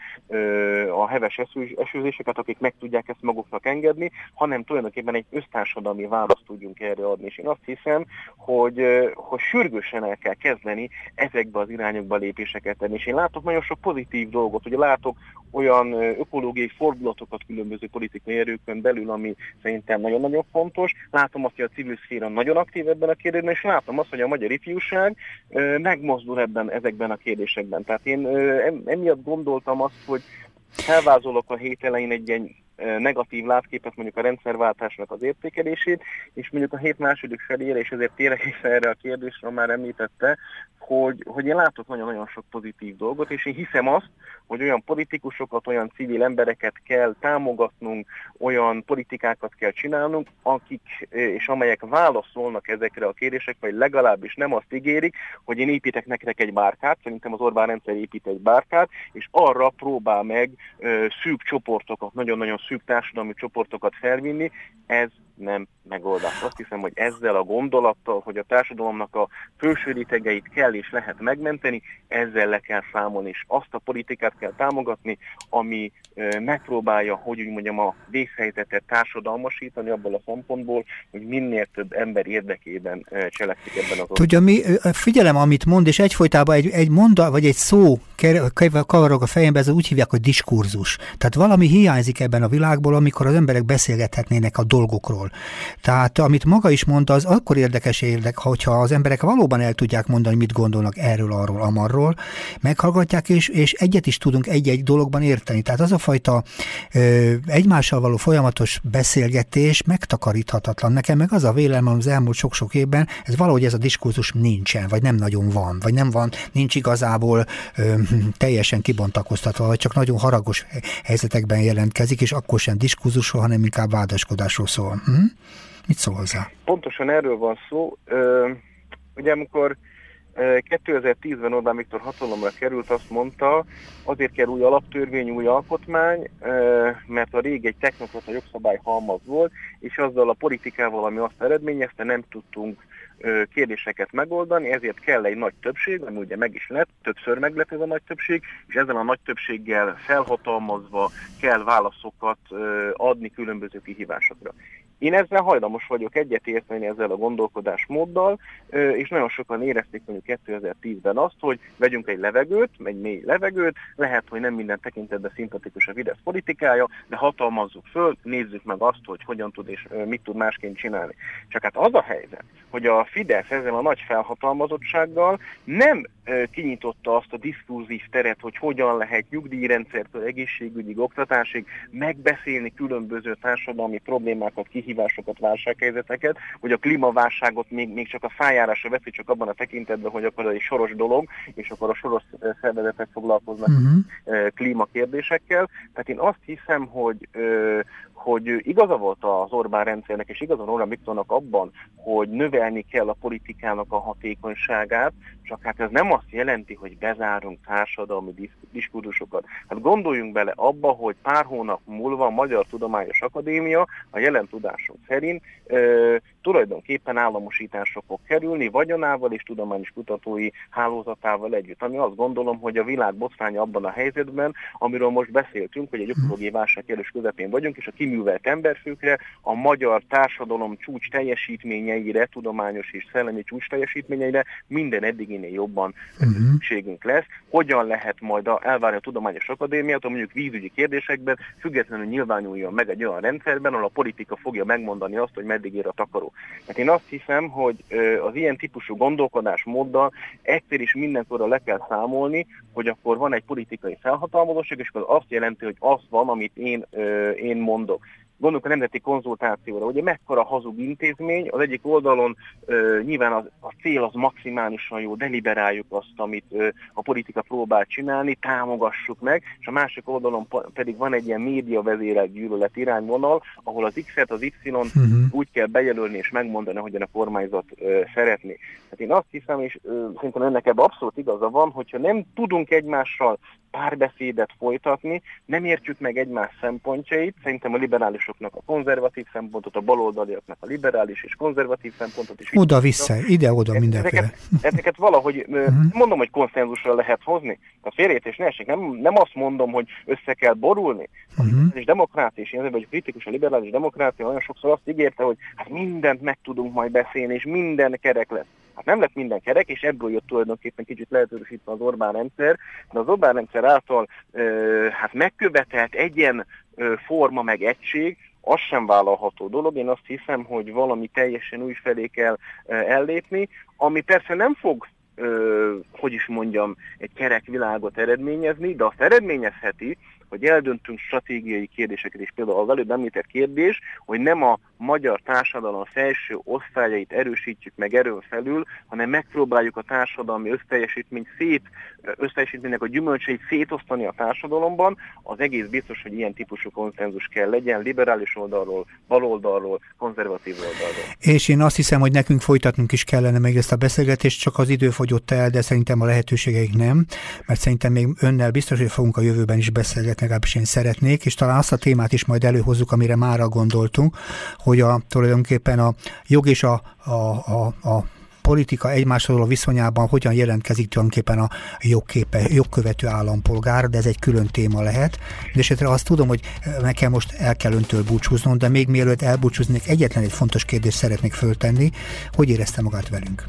Speaker 3: a heves esőzéseket, akik meg tudják ezt maguknak engedni, hanem tulajdonképpen egy össztársadalmi választ tudjunk erre adni. És én azt hiszem, hogy, hogy sürgősen el kell kezdeni ezekbe az irányokba lépéseket tenni. És én látok nagyon sok pozitív dolgot, ugye látok olyan ökológiai fordulatokat különböző politikai erőkön belül, ami szerintem nagyon-nagyon fontos. Látom azt, hogy a civil szféra nagyon aktív ebben a kérdésben, és látom azt, hogy a magyar ifjúság megmozdul ebben, ezekben a kérdésekben. Tehát én emiatt gondoltam azt, hogy felvázolok a hét elején egy ilyen negatív látképet, mondjuk a rendszerváltásnak az értékelését, és mondjuk a hét második felére, és ezért térek is erre a kérdésre, már említette, hogy, hogy én látok nagyon-nagyon sok pozitív dolgot, és én hiszem azt, hogy olyan politikusokat, olyan civil embereket kell támogatnunk, olyan politikákat kell csinálnunk, akik és amelyek válaszolnak ezekre a kérdésekre, vagy legalábbis nem azt ígérik, hogy én építek nektek egy bárkát, szerintem az Orbán rendszer épít egy bárkát, és arra próbál meg ö, szűk csoportokat, nagyon-nagyon szűk társadalmi csoportokat felvinni, ez nem megoldás. Azt hiszem, hogy ezzel a gondolattal, hogy a társadalomnak a felső rétegeit kell és lehet megmenteni, ezzel le kell számolni, és azt a politikát kell támogatni, ami megpróbálja, hogy úgy mondjam, a vészhelyzetet társadalmasítani abból a szempontból, hogy minél több ember érdekében cselekszik ebben az
Speaker 7: Tudja, mi, figyelem, amit mond, és egyfolytában egy, egy mondat, vagy egy szó kavarog a fejembe, ez úgy hívják, hogy diskurzus. Tehát valami hiányzik ebben a világból, amikor az emberek beszélgethetnének a dolgokról. Tehát amit maga is mondta, az akkor érdekes érdek, hogyha az emberek valóban el tudják mondani, mit gondolnak erről, arról, amarról, meghallgatják, és, és egyet is tudunk egy-egy dologban érteni. Tehát az a fajta ö, egymással való folyamatos beszélgetés megtakaríthatatlan. Nekem meg az a vélelmem az elmúlt sok-sok évben, ez valahogy ez a diskurzus nincsen, vagy nem nagyon van, vagy nem van, nincs igazából ö, teljesen kibontakoztatva, vagy csak nagyon haragos helyzetekben jelentkezik, és akkor sem diskurzusról, hanem inkább vádaskodásról szól. Hm? Mit szól hozzá?
Speaker 3: Pontosan erről van szó. Ugye amikor 2010-ben Orbán Viktor hatalomra került, azt mondta, azért kell új alaptörvény, új alkotmány, mert a rég egy technokrata jogszabály halmaz volt, és azzal a politikával, ami azt eredményezte, nem tudtunk kérdéseket megoldani, ezért kell egy nagy többség, ami ugye meg is lett, többször meg lett ez a nagy többség, és ezzel a nagy többséggel felhatalmazva kell válaszokat adni különböző kihívásokra. Én ezzel hajlamos vagyok egyetérteni ezzel a gondolkodásmóddal, és nagyon sokan érezték mondjuk 2010-ben azt, hogy vegyünk egy levegőt, egy mély levegőt, lehet, hogy nem minden tekintetben szimpatikus a Fidesz politikája, de hatalmazzuk föl, nézzük meg azt, hogy hogyan tud és mit tud másként csinálni. Csak hát az a helyzet, hogy a Fidesz ezzel a nagy felhatalmazottsággal nem kinyitotta azt a diskurzív teret, hogy hogyan lehet nyugdíjrendszertől egészségügyig, oktatásig megbeszélni különböző társadalmi problémákat, kihívásokat, válsághelyzeteket, hogy a klímaválságot még, még csak a szájárásra veszi, csak abban a tekintetben, hogy akkor egy soros dolog, és akkor a soros szervezetek foglalkoznak uh-huh. klímakérdésekkel. Tehát én azt hiszem, hogy hogy igaza volt az Orbán rendszernek, és igaza Orbán Viktornak abban, hogy növelni kell a politikának a hatékonyságát, csak hát ez nem azt jelenti, hogy bezárunk társadalmi diskurzusokat. Hát gondoljunk bele abba, hogy pár hónap múlva a Magyar Tudományos Akadémia a jelen tudásunk szerint ö, tulajdonképpen államosításra fog kerülni, vagyonával és tudományos kutatói hálózatával együtt. Ami azt gondolom, hogy a világ botránya abban a helyzetben, amiről most beszéltünk, hogy egy ökológiai válság kérdés közepén vagyunk, és a kiművelt emberfőkre, a magyar társadalom csúcs teljesítményeire, tudományos és szellemi csúcs teljesítményeire minden eddig minél jobban uh-huh. szükségünk lesz. Hogyan lehet majd elvárni a Tudományos Akadémiát, mondjuk vízügyi kérdésekben függetlenül nyilvánuljon meg egy olyan rendszerben, ahol a politika fogja megmondani azt, hogy meddig ér a takaró. Hát én azt hiszem, hogy az ilyen típusú gondolkodásmóddal egyszer is mindenkorra le kell számolni, hogy akkor van egy politikai felhatalmazóság, és akkor azt jelenti, hogy az van, amit én, én mondok gondolok a nemzeti konzultációra, ugye mekkora hazug intézmény, az egyik oldalon ö, nyilván az, a cél az maximálisan jó, deliberáljuk azt, amit ö, a politika próbál csinálni, támogassuk meg, és a másik oldalon pedig van egy ilyen média vezérelt gyűlölet irányvonal, ahol az X-et, az Y-t uh-huh. úgy kell bejelölni és megmondani, hogyan a kormányzat ö, szeretné. Hát én azt hiszem, és ö, szerintem ennek ebben abszolút igaza van, hogyha nem tudunk egymással párbeszédet folytatni, nem értjük meg egymás szempontjait, szerintem a liberálisoknak a konzervatív szempontot, a baloldaliaknak a liberális és konzervatív szempontot is.
Speaker 7: Oda-vissza, ide-oda mindenféle.
Speaker 3: Ezeket, ezeket valahogy, uh-huh. mondom, hogy konszenzusra lehet hozni, a félrejtés ne esik, nem, nem azt mondom, hogy össze kell borulni. A uh-huh. liberális demokrácia, és én vagy kritikus a liberális demokrácia olyan sokszor azt ígérte, hogy hát mindent meg tudunk majd beszélni, és minden kerek lesz. Hát nem lett minden kerek, és ebből jött tulajdonképpen kicsit lehetősítve az Orbán rendszer, de az Orbán rendszer által hát megkövetelt egyen forma meg egység, az sem vállalható dolog. Én azt hiszem, hogy valami teljesen új felé kell ellépni, ami persze nem fog ö, hogy is mondjam, egy kerek világot eredményezni, de azt eredményezheti, hogy eldöntünk stratégiai kérdéseket, és például az előbb említett kérdés, hogy nem a magyar társadalom felső osztályait erősítjük meg erőn felül, hanem megpróbáljuk a társadalmi összteljesítményt szét, összteljesítménynek a gyümölcseit szétosztani a társadalomban, az egész biztos, hogy ilyen típusú konszenzus kell legyen, liberális oldalról, baloldalról, konzervatív oldalról.
Speaker 7: És én azt hiszem, hogy nekünk folytatnunk is kellene meg ezt a beszélgetést, csak az idő fogyott el, de szerintem a lehetőségeik nem, mert szerintem még önnel biztos, hogy fogunk a jövőben is beszélgetni, legalábbis én szeretnék, és talán azt a témát is majd előhozzuk, amire mára gondoltunk, hogy a, tulajdonképpen a jog és a, a, a, a politika egymásról a viszonyában hogyan jelentkezik tulajdonképpen a jogképe, jogkövető állampolgár, de ez egy külön téma lehet. De esetre azt tudom, hogy nekem most el kell öntől búcsúznom, de még mielőtt elbúcsúznék, egyetlen egy fontos kérdést szeretnék föltenni. Hogy érezte magát velünk?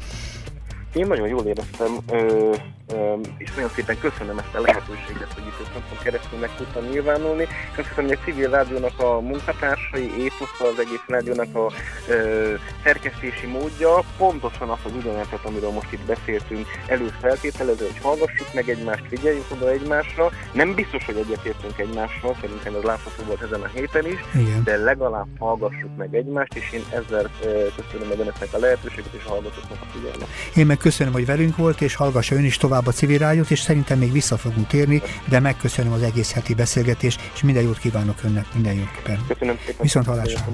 Speaker 3: Én nagyon jól éreztem, ö, ö, és nagyon szépen köszönöm ezt a lehetőséget, hogy itt napon keresztül meg tudtam nyilvánulni. Köszönöm, hogy a civil rádiónak a munkatársai, étosza az egész rádiónak a ö, szerkesztési módja, pontosan azt az üzenetet, amiről most itt beszéltünk, előtt feltételező, hogy hallgassuk meg egymást, figyeljünk oda egymásra. Nem biztos, hogy egyetértünk egymással, szerintem ez látható volt ezen a héten is, Igen. de legalább hallgassuk meg egymást, és én ezzel ö, köszönöm önöknek a lehetőséget és a hallgatóknak a figyelmet.
Speaker 7: Én meg köszönöm, hogy velünk volt, és hallgassa ön is tovább a civil rádiót, és szerintem még vissza fogunk térni, de megköszönöm az egész heti beszélgetést, és minden jót kívánok önnek, minden jót.
Speaker 3: Köszönöm szépen.
Speaker 7: Viszont hallásra.